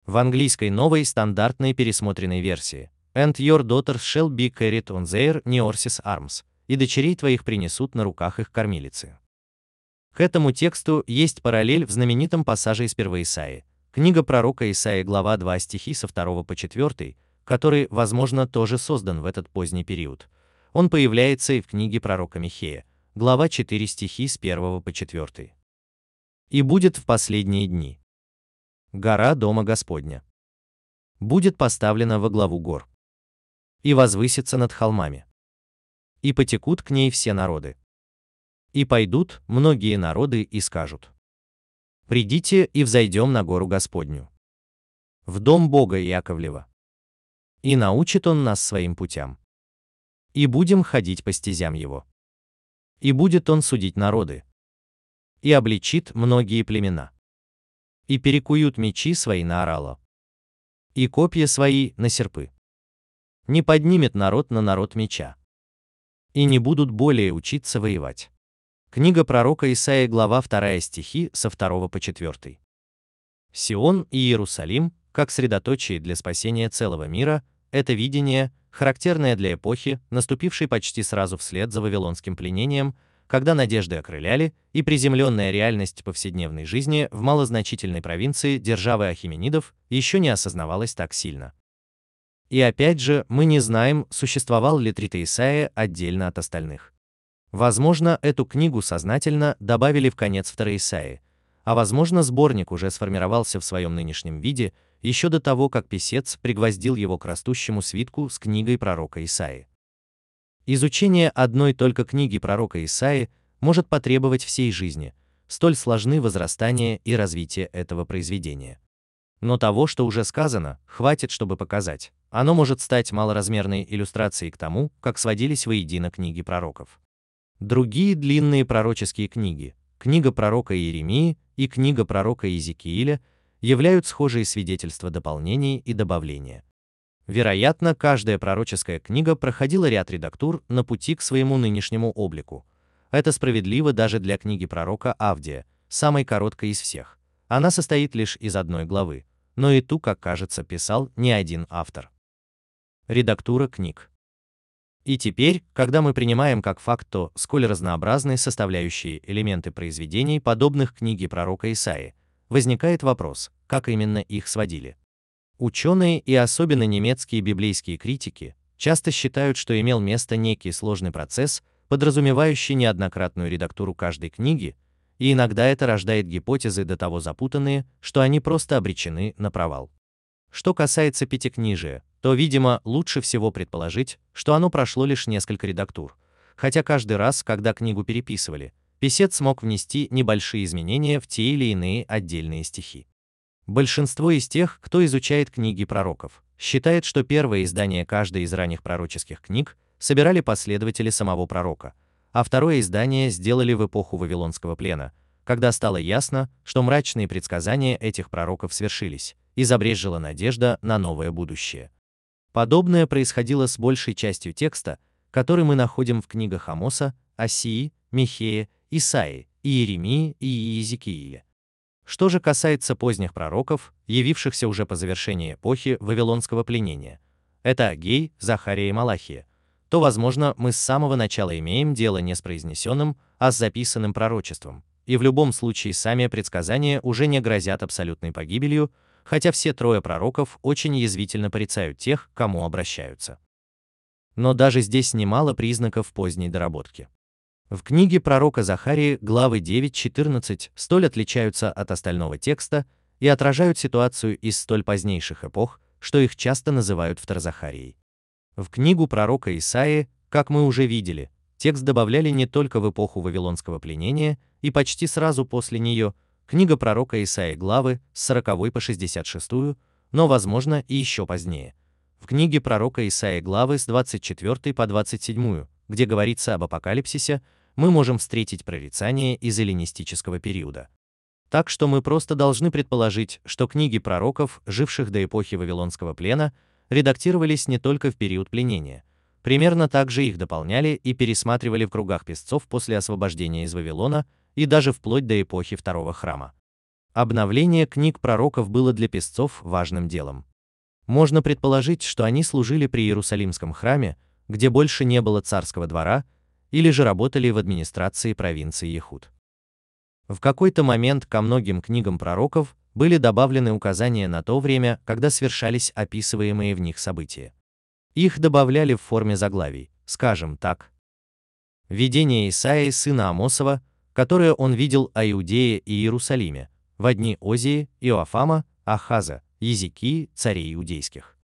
В английской новой стандартной пересмотренной версии And your daughters shall be carried on their neorsis arms, и дочерей твоих принесут на руках их кормилицы. К этому тексту есть параллель в знаменитом пассаже из Первоисаии, книга пророка Исаии, глава 2 стихи со 2 по 4, который, возможно, тоже создан в этот поздний период. Он появляется и в книге пророка Михея, глава 4 стихи с 1 по 4. «И будет в последние дни. Гора Дома Господня. Будет поставлена во главу гор. И возвысится над холмами. И потекут к ней все народы. И пойдут многие народы и скажут. Придите и взойдем на гору Господню. В дом Бога Яковлева и научит он нас своим путям. И будем ходить по стезям его. И будет он судить народы. И обличит многие племена. И перекуют мечи свои на орала. И копья свои на серпы. Не поднимет народ на народ меча. И не будут более учиться воевать. Книга пророка Исаия, глава 2 стихи со 2 по 4. Сион и Иерусалим как средоточие для спасения целого мира, это видение, характерное для эпохи, наступившей почти сразу вслед за вавилонским пленением, когда надежды окрыляли, и приземленная реальность повседневной жизни в малозначительной провинции державы Ахименидов еще не осознавалась так сильно. И опять же, мы не знаем, существовал ли Трита Исаия отдельно от остальных. Возможно, эту книгу сознательно добавили в конец второй Исаии, а возможно, сборник уже сформировался в своем нынешнем виде еще до того, как писец пригвоздил его к растущему свитку с книгой пророка Исаии. Изучение одной только книги пророка Исаии может потребовать всей жизни, столь сложны возрастание и развитие этого произведения. Но того, что уже сказано, хватит, чтобы показать. Оно может стать малоразмерной иллюстрацией к тому, как сводились воедино книги пророков. Другие длинные пророческие книги, книга пророка Иеремии и книга пророка Иезекииля, являют схожие свидетельства дополнений и добавления. Вероятно, каждая пророческая книга проходила ряд редактур на пути к своему нынешнему облику. Это справедливо даже для книги пророка Авдия, самой короткой из всех. Она состоит лишь из одной главы, но и ту, как кажется, писал не один автор. Редактура книг. И теперь, когда мы принимаем как факт то, сколь разнообразны составляющие элементы произведений, подобных книге пророка Исаии, возникает вопрос, как именно их сводили. Ученые и особенно немецкие библейские критики часто считают, что имел место некий сложный процесс, подразумевающий неоднократную редактуру каждой книги, и иногда это рождает гипотезы до того запутанные, что они просто обречены на провал. Что касается пятикнижия, то, видимо, лучше всего предположить, что оно прошло лишь несколько редактур, хотя каждый раз, когда книгу переписывали, писец смог внести небольшие изменения в те или иные отдельные стихи. Большинство из тех, кто изучает книги пророков, считает, что первое издание каждой из ранних пророческих книг собирали последователи самого пророка, а второе издание сделали в эпоху Вавилонского плена, когда стало ясно, что мрачные предсказания этих пророков свершились, и забрежила надежда на новое будущее. Подобное происходило с большей частью текста, который мы находим в книгах Амоса, Осии, Михея Исаии, Иеремии и Иезекииле. Что же касается поздних пророков, явившихся уже по завершении эпохи Вавилонского пленения, это Агей, Захария и Малахия, то, возможно, мы с самого начала имеем дело не с произнесенным, а с записанным пророчеством, и в любом случае сами предсказания уже не грозят абсолютной погибелью, хотя все трое пророков очень язвительно порицают тех, кому обращаются. Но даже здесь немало признаков поздней доработки. В книге пророка Захарии главы 9-14 столь отличаются от остального текста и отражают ситуацию из столь позднейших эпох, что их часто называют второзахарией. В книгу пророка Исаии, как мы уже видели, текст добавляли не только в эпоху Вавилонского пленения и почти сразу после нее, книга пророка Исаии главы с 40 по 66, но, возможно, и еще позднее. В книге пророка Исаии главы с 24 по 27, где говорится об апокалипсисе, мы можем встретить прорицание из эллинистического периода. Так что мы просто должны предположить, что книги пророков, живших до эпохи Вавилонского плена, редактировались не только в период пленения. Примерно так же их дополняли и пересматривали в кругах песцов после освобождения из Вавилона и даже вплоть до эпохи Второго храма. Обновление книг пророков было для песцов важным делом. Можно предположить, что они служили при Иерусалимском храме, где больше не было царского двора, или же работали в администрации провинции Ехуд. В какой-то момент ко многим книгам пророков были добавлены указания на то время, когда совершались описываемые в них события. Их добавляли в форме заглавий, скажем так. Видение Исаии сына Амосова, которое он видел о Иудее и Иерусалиме, в дни Озии, Иоафама, Ахаза, Езекии, царей иудейских.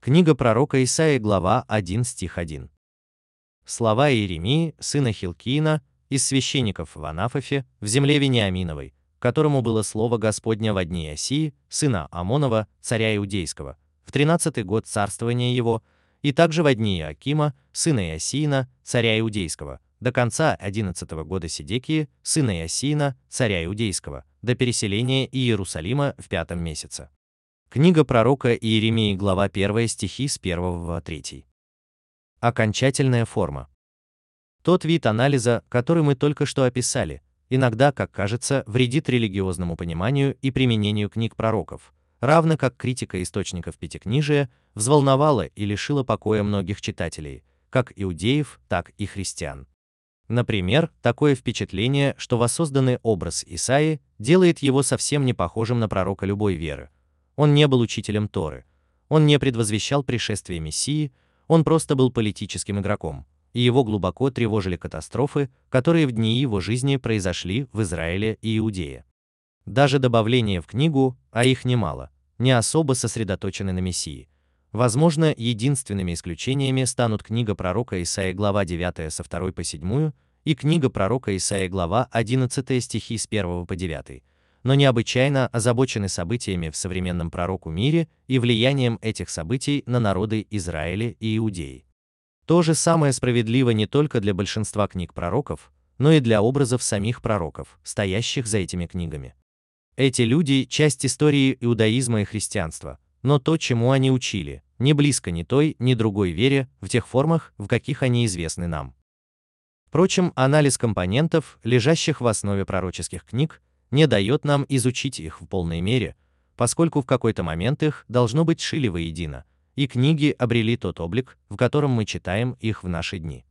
Книга пророка Исаии, глава 1, стих 1. Слова Иеремии, сына Хилкиина, из священников в Анафофе, в земле Вениаминовой, которому было слово Господня в дни Осии, сына Амонова, царя Иудейского, в тринадцатый год царствования его, и также в дни Иакима, сына Иосиина, царя Иудейского, до конца одиннадцатого года Сидекии, сына Иосиина, царя Иудейского, до переселения Иерусалима в пятом месяце. Книга пророка Иеремии, глава 1, стихи с 1 по 3. Окончательная форма. Тот вид анализа, который мы только что описали, иногда, как кажется, вредит религиозному пониманию и применению книг пророков, равно как критика источников Пятикнижия взволновала и лишила покоя многих читателей, как иудеев, так и христиан. Например, такое впечатление, что воссозданный образ Исаи делает его совсем не похожим на пророка любой веры. Он не был учителем Торы, он не предвозвещал пришествие Мессии, он просто был политическим игроком, и его глубоко тревожили катастрофы, которые в дни его жизни произошли в Израиле и Иудее. Даже добавления в книгу, а их немало, не особо сосредоточены на Мессии. Возможно, единственными исключениями станут книга пророка Исаия глава 9 со 2 по 7 и книга пророка Исаия глава 11 стихи с 1 по 9, но необычайно озабочены событиями в современном пророку мире и влиянием этих событий на народы Израиля и Иудеи. То же самое справедливо не только для большинства книг пророков, но и для образов самих пророков, стоящих за этими книгами. Эти люди – часть истории иудаизма и христианства, но то, чему они учили, не близко ни той, ни другой вере в тех формах, в каких они известны нам. Впрочем, анализ компонентов, лежащих в основе пророческих книг, не дает нам изучить их в полной мере, поскольку в какой-то момент их должно быть шили воедино, и книги обрели тот облик, в котором мы читаем их в наши дни.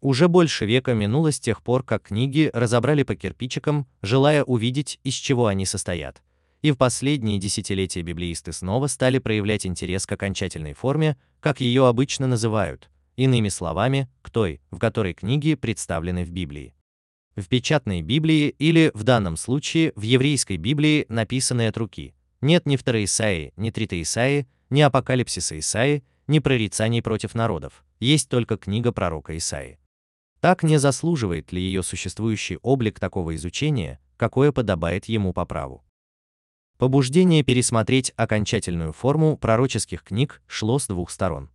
Уже больше века минуло с тех пор, как книги разобрали по кирпичикам, желая увидеть, из чего они состоят. И в последние десятилетия библеисты снова стали проявлять интерес к окончательной форме, как ее обычно называют, иными словами, к той, в которой книги представлены в Библии. В печатной Библии или, в данном случае, в еврейской Библии, написанной от руки, нет ни второй Исаии, ни третьей Исаии, ни апокалипсиса Исаии, ни прорицаний против народов, есть только книга пророка Исаии. Так не заслуживает ли ее существующий облик такого изучения, какое подобает ему по праву. Побуждение пересмотреть окончательную форму пророческих книг шло с двух сторон.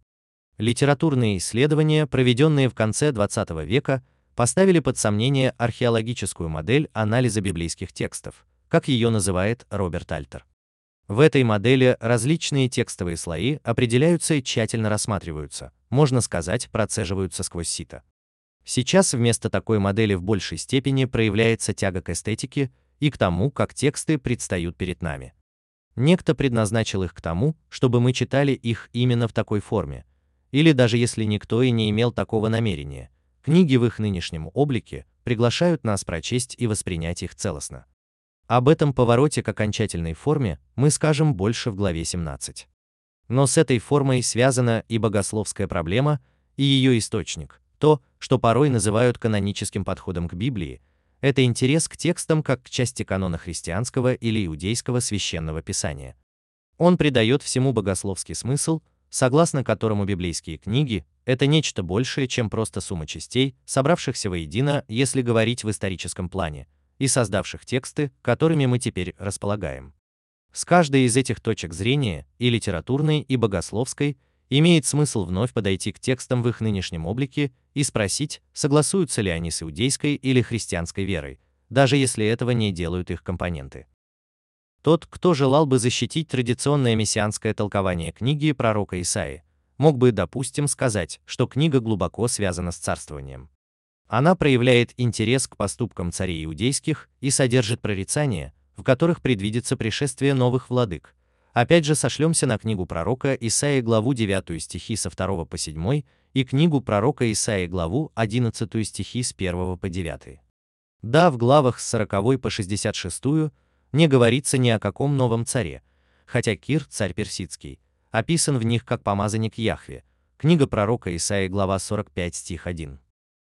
Литературные исследования, проведенные в конце XX века, поставили под сомнение археологическую модель анализа библейских текстов, как ее называет Роберт Альтер. В этой модели различные текстовые слои определяются и тщательно рассматриваются, можно сказать, процеживаются сквозь сито. Сейчас вместо такой модели в большей степени проявляется тяга к эстетике и к тому, как тексты предстают перед нами. Некто предназначил их к тому, чтобы мы читали их именно в такой форме, или даже если никто и не имел такого намерения, Книги в их нынешнем облике приглашают нас прочесть и воспринять их целостно. Об этом повороте к окончательной форме мы скажем больше в главе 17. Но с этой формой связана и богословская проблема, и ее источник, то, что порой называют каноническим подходом к Библии, это интерес к текстам как к части канона христианского или иудейского священного писания. Он придает всему богословский смысл, согласно которому библейские книги – это нечто большее, чем просто сумма частей, собравшихся воедино, если говорить в историческом плане, и создавших тексты, которыми мы теперь располагаем. С каждой из этих точек зрения, и литературной, и богословской, имеет смысл вновь подойти к текстам в их нынешнем облике и спросить, согласуются ли они с иудейской или христианской верой, даже если этого не делают их компоненты. Тот, кто желал бы защитить традиционное мессианское толкование книги пророка Исаии, мог бы, допустим, сказать, что книга глубоко связана с царствованием. Она проявляет интерес к поступкам царей иудейских и содержит прорицания, в которых предвидится пришествие новых владык. Опять же сошлемся на книгу пророка Исаии главу 9 стихи со 2 по 7 и книгу пророка Исаии главу 11 стихи с 1 по 9. Да, в главах с 40 по 66 не говорится ни о каком новом царе, хотя Кир, царь персидский, описан в них как помазанник Яхве. Книга пророка Исаии глава 45 стих 1.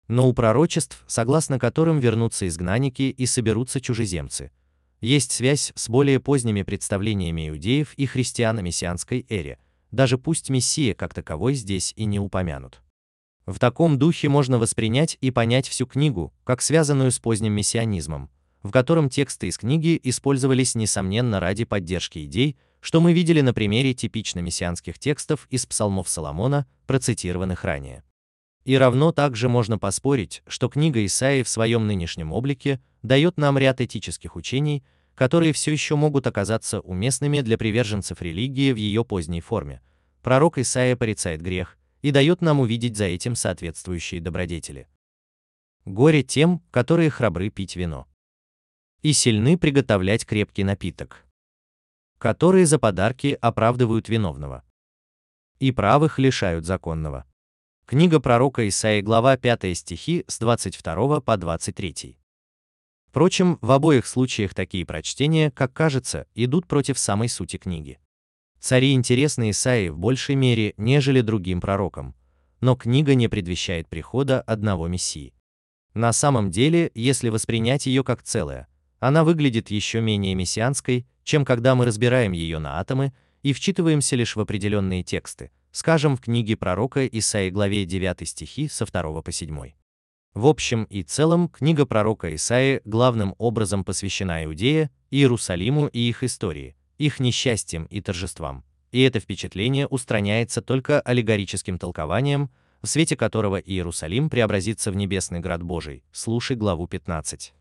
Но у пророчеств, согласно которым вернутся изгнанники и соберутся чужеземцы, есть связь с более поздними представлениями иудеев и христиан о мессианской эре, даже пусть Мессия как таковой здесь и не упомянут. В таком духе можно воспринять и понять всю книгу, как связанную с поздним мессианизмом, в котором тексты из книги использовались несомненно ради поддержки идей, что мы видели на примере типично мессианских текстов из псалмов Соломона, процитированных ранее. И равно также можно поспорить, что книга Исаии в своем нынешнем облике дает нам ряд этических учений, которые все еще могут оказаться уместными для приверженцев религии в ее поздней форме. Пророк Исаия порицает грех и дает нам увидеть за этим соответствующие добродетели. Горе тем, которые храбры пить вино. И сильны приготовлять крепкий напиток. Которые за подарки оправдывают виновного. И правых лишают законного. Книга пророка Исаии, глава 5 стихи с 22 по 23. Впрочем, в обоих случаях такие прочтения, как кажется, идут против самой сути книги. Цари интересны Исаии в большей мере, нежели другим пророкам, но книга не предвещает прихода одного Мессии. На самом деле, если воспринять ее как целое, она выглядит еще менее мессианской, чем когда мы разбираем ее на атомы и вчитываемся лишь в определенные тексты, скажем, в книге пророка Исаии главе 9 стихи со 2 по 7. В общем и целом, книга пророка Исаии главным образом посвящена Иудее, Иерусалиму и их истории, их несчастьям и торжествам. И это впечатление устраняется только аллегорическим толкованием, в свете которого Иерусалим преобразится в небесный град Божий. Слушай главу 15.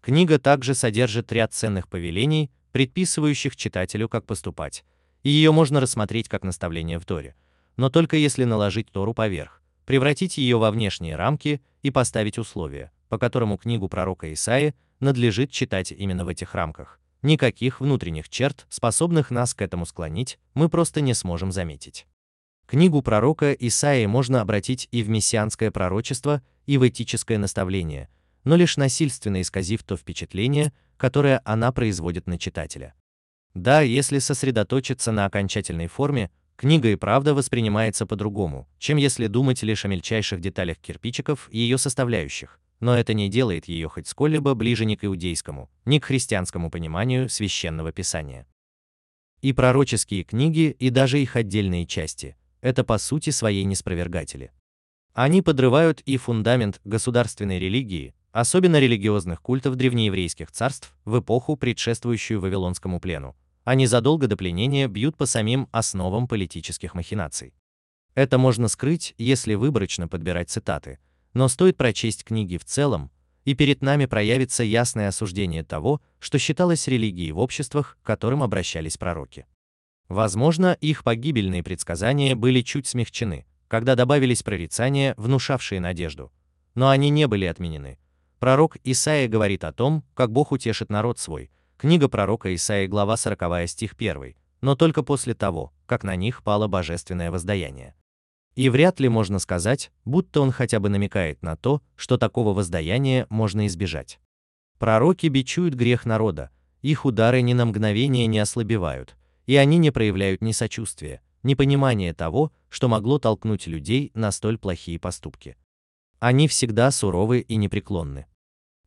Книга также содержит ряд ценных повелений, предписывающих читателю, как поступать, и ее можно рассмотреть как наставление в Торе, но только если наложить Тору поверх, превратить ее во внешние рамки и поставить условия, по которому книгу пророка Исаи надлежит читать именно в этих рамках. Никаких внутренних черт, способных нас к этому склонить, мы просто не сможем заметить. Книгу пророка Исаии можно обратить и в мессианское пророчество, и в этическое наставление, но лишь насильственно исказив то впечатление, которое она производит на читателя. Да, если сосредоточиться на окончательной форме, книга и правда воспринимается по-другому, чем если думать лишь о мельчайших деталях кирпичиков и ее составляющих, но это не делает ее хоть сколь-либо ближе ни к иудейскому, ни к христианскому пониманию священного писания. И пророческие книги, и даже их отдельные части – это по сути своей неспровергатели. Они подрывают и фундамент государственной религии, особенно религиозных культов древнееврейских царств в эпоху, предшествующую Вавилонскому плену, они задолго до пленения бьют по самим основам политических махинаций. Это можно скрыть, если выборочно подбирать цитаты, но стоит прочесть книги в целом, и перед нами проявится ясное осуждение того, что считалось религией в обществах, к которым обращались пророки. Возможно, их погибельные предсказания были чуть смягчены, когда добавились прорицания, внушавшие надежду, но они не были отменены. Пророк Исаия говорит о том, как Бог утешит народ свой, Книга пророка Исаии, глава 40 стих 1, но только после того, как на них пало божественное воздаяние. И вряд ли можно сказать, будто он хотя бы намекает на то, что такого воздаяния можно избежать. Пророки бичуют грех народа, их удары ни на мгновение не ослабевают, и они не проявляют ни сочувствия, непонимание того, что могло толкнуть людей на столь плохие поступки. Они всегда суровы и непреклонны.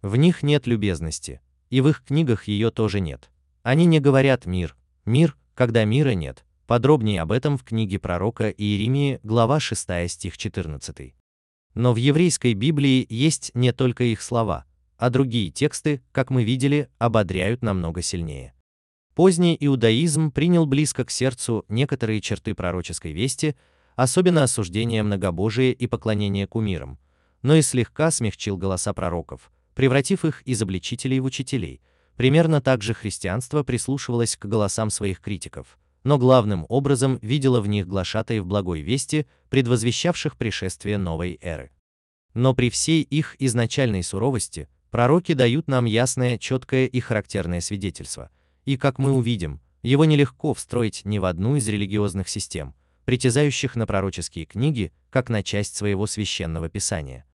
В них нет любезности, и в их книгах ее тоже нет. Они не говорят «мир», «мир», когда мира нет. Подробнее об этом в книге пророка Иеремии, глава 6 стих 14. Но в еврейской Библии есть не только их слова, а другие тексты, как мы видели, ободряют намного сильнее. Поздний иудаизм принял близко к сердцу некоторые черты пророческой вести, особенно осуждение многобожия и поклонение кумирам, но и слегка смягчил голоса пророков, превратив их из обличителей в учителей. Примерно так же христианство прислушивалось к голосам своих критиков, но главным образом видело в них глашатаев благой вести, предвозвещавших пришествие новой эры. Но при всей их изначальной суровости, пророки дают нам ясное, четкое и характерное свидетельство – и, как мы увидим, его нелегко встроить ни в одну из религиозных систем, притязающих на пророческие книги, как на часть своего священного писания.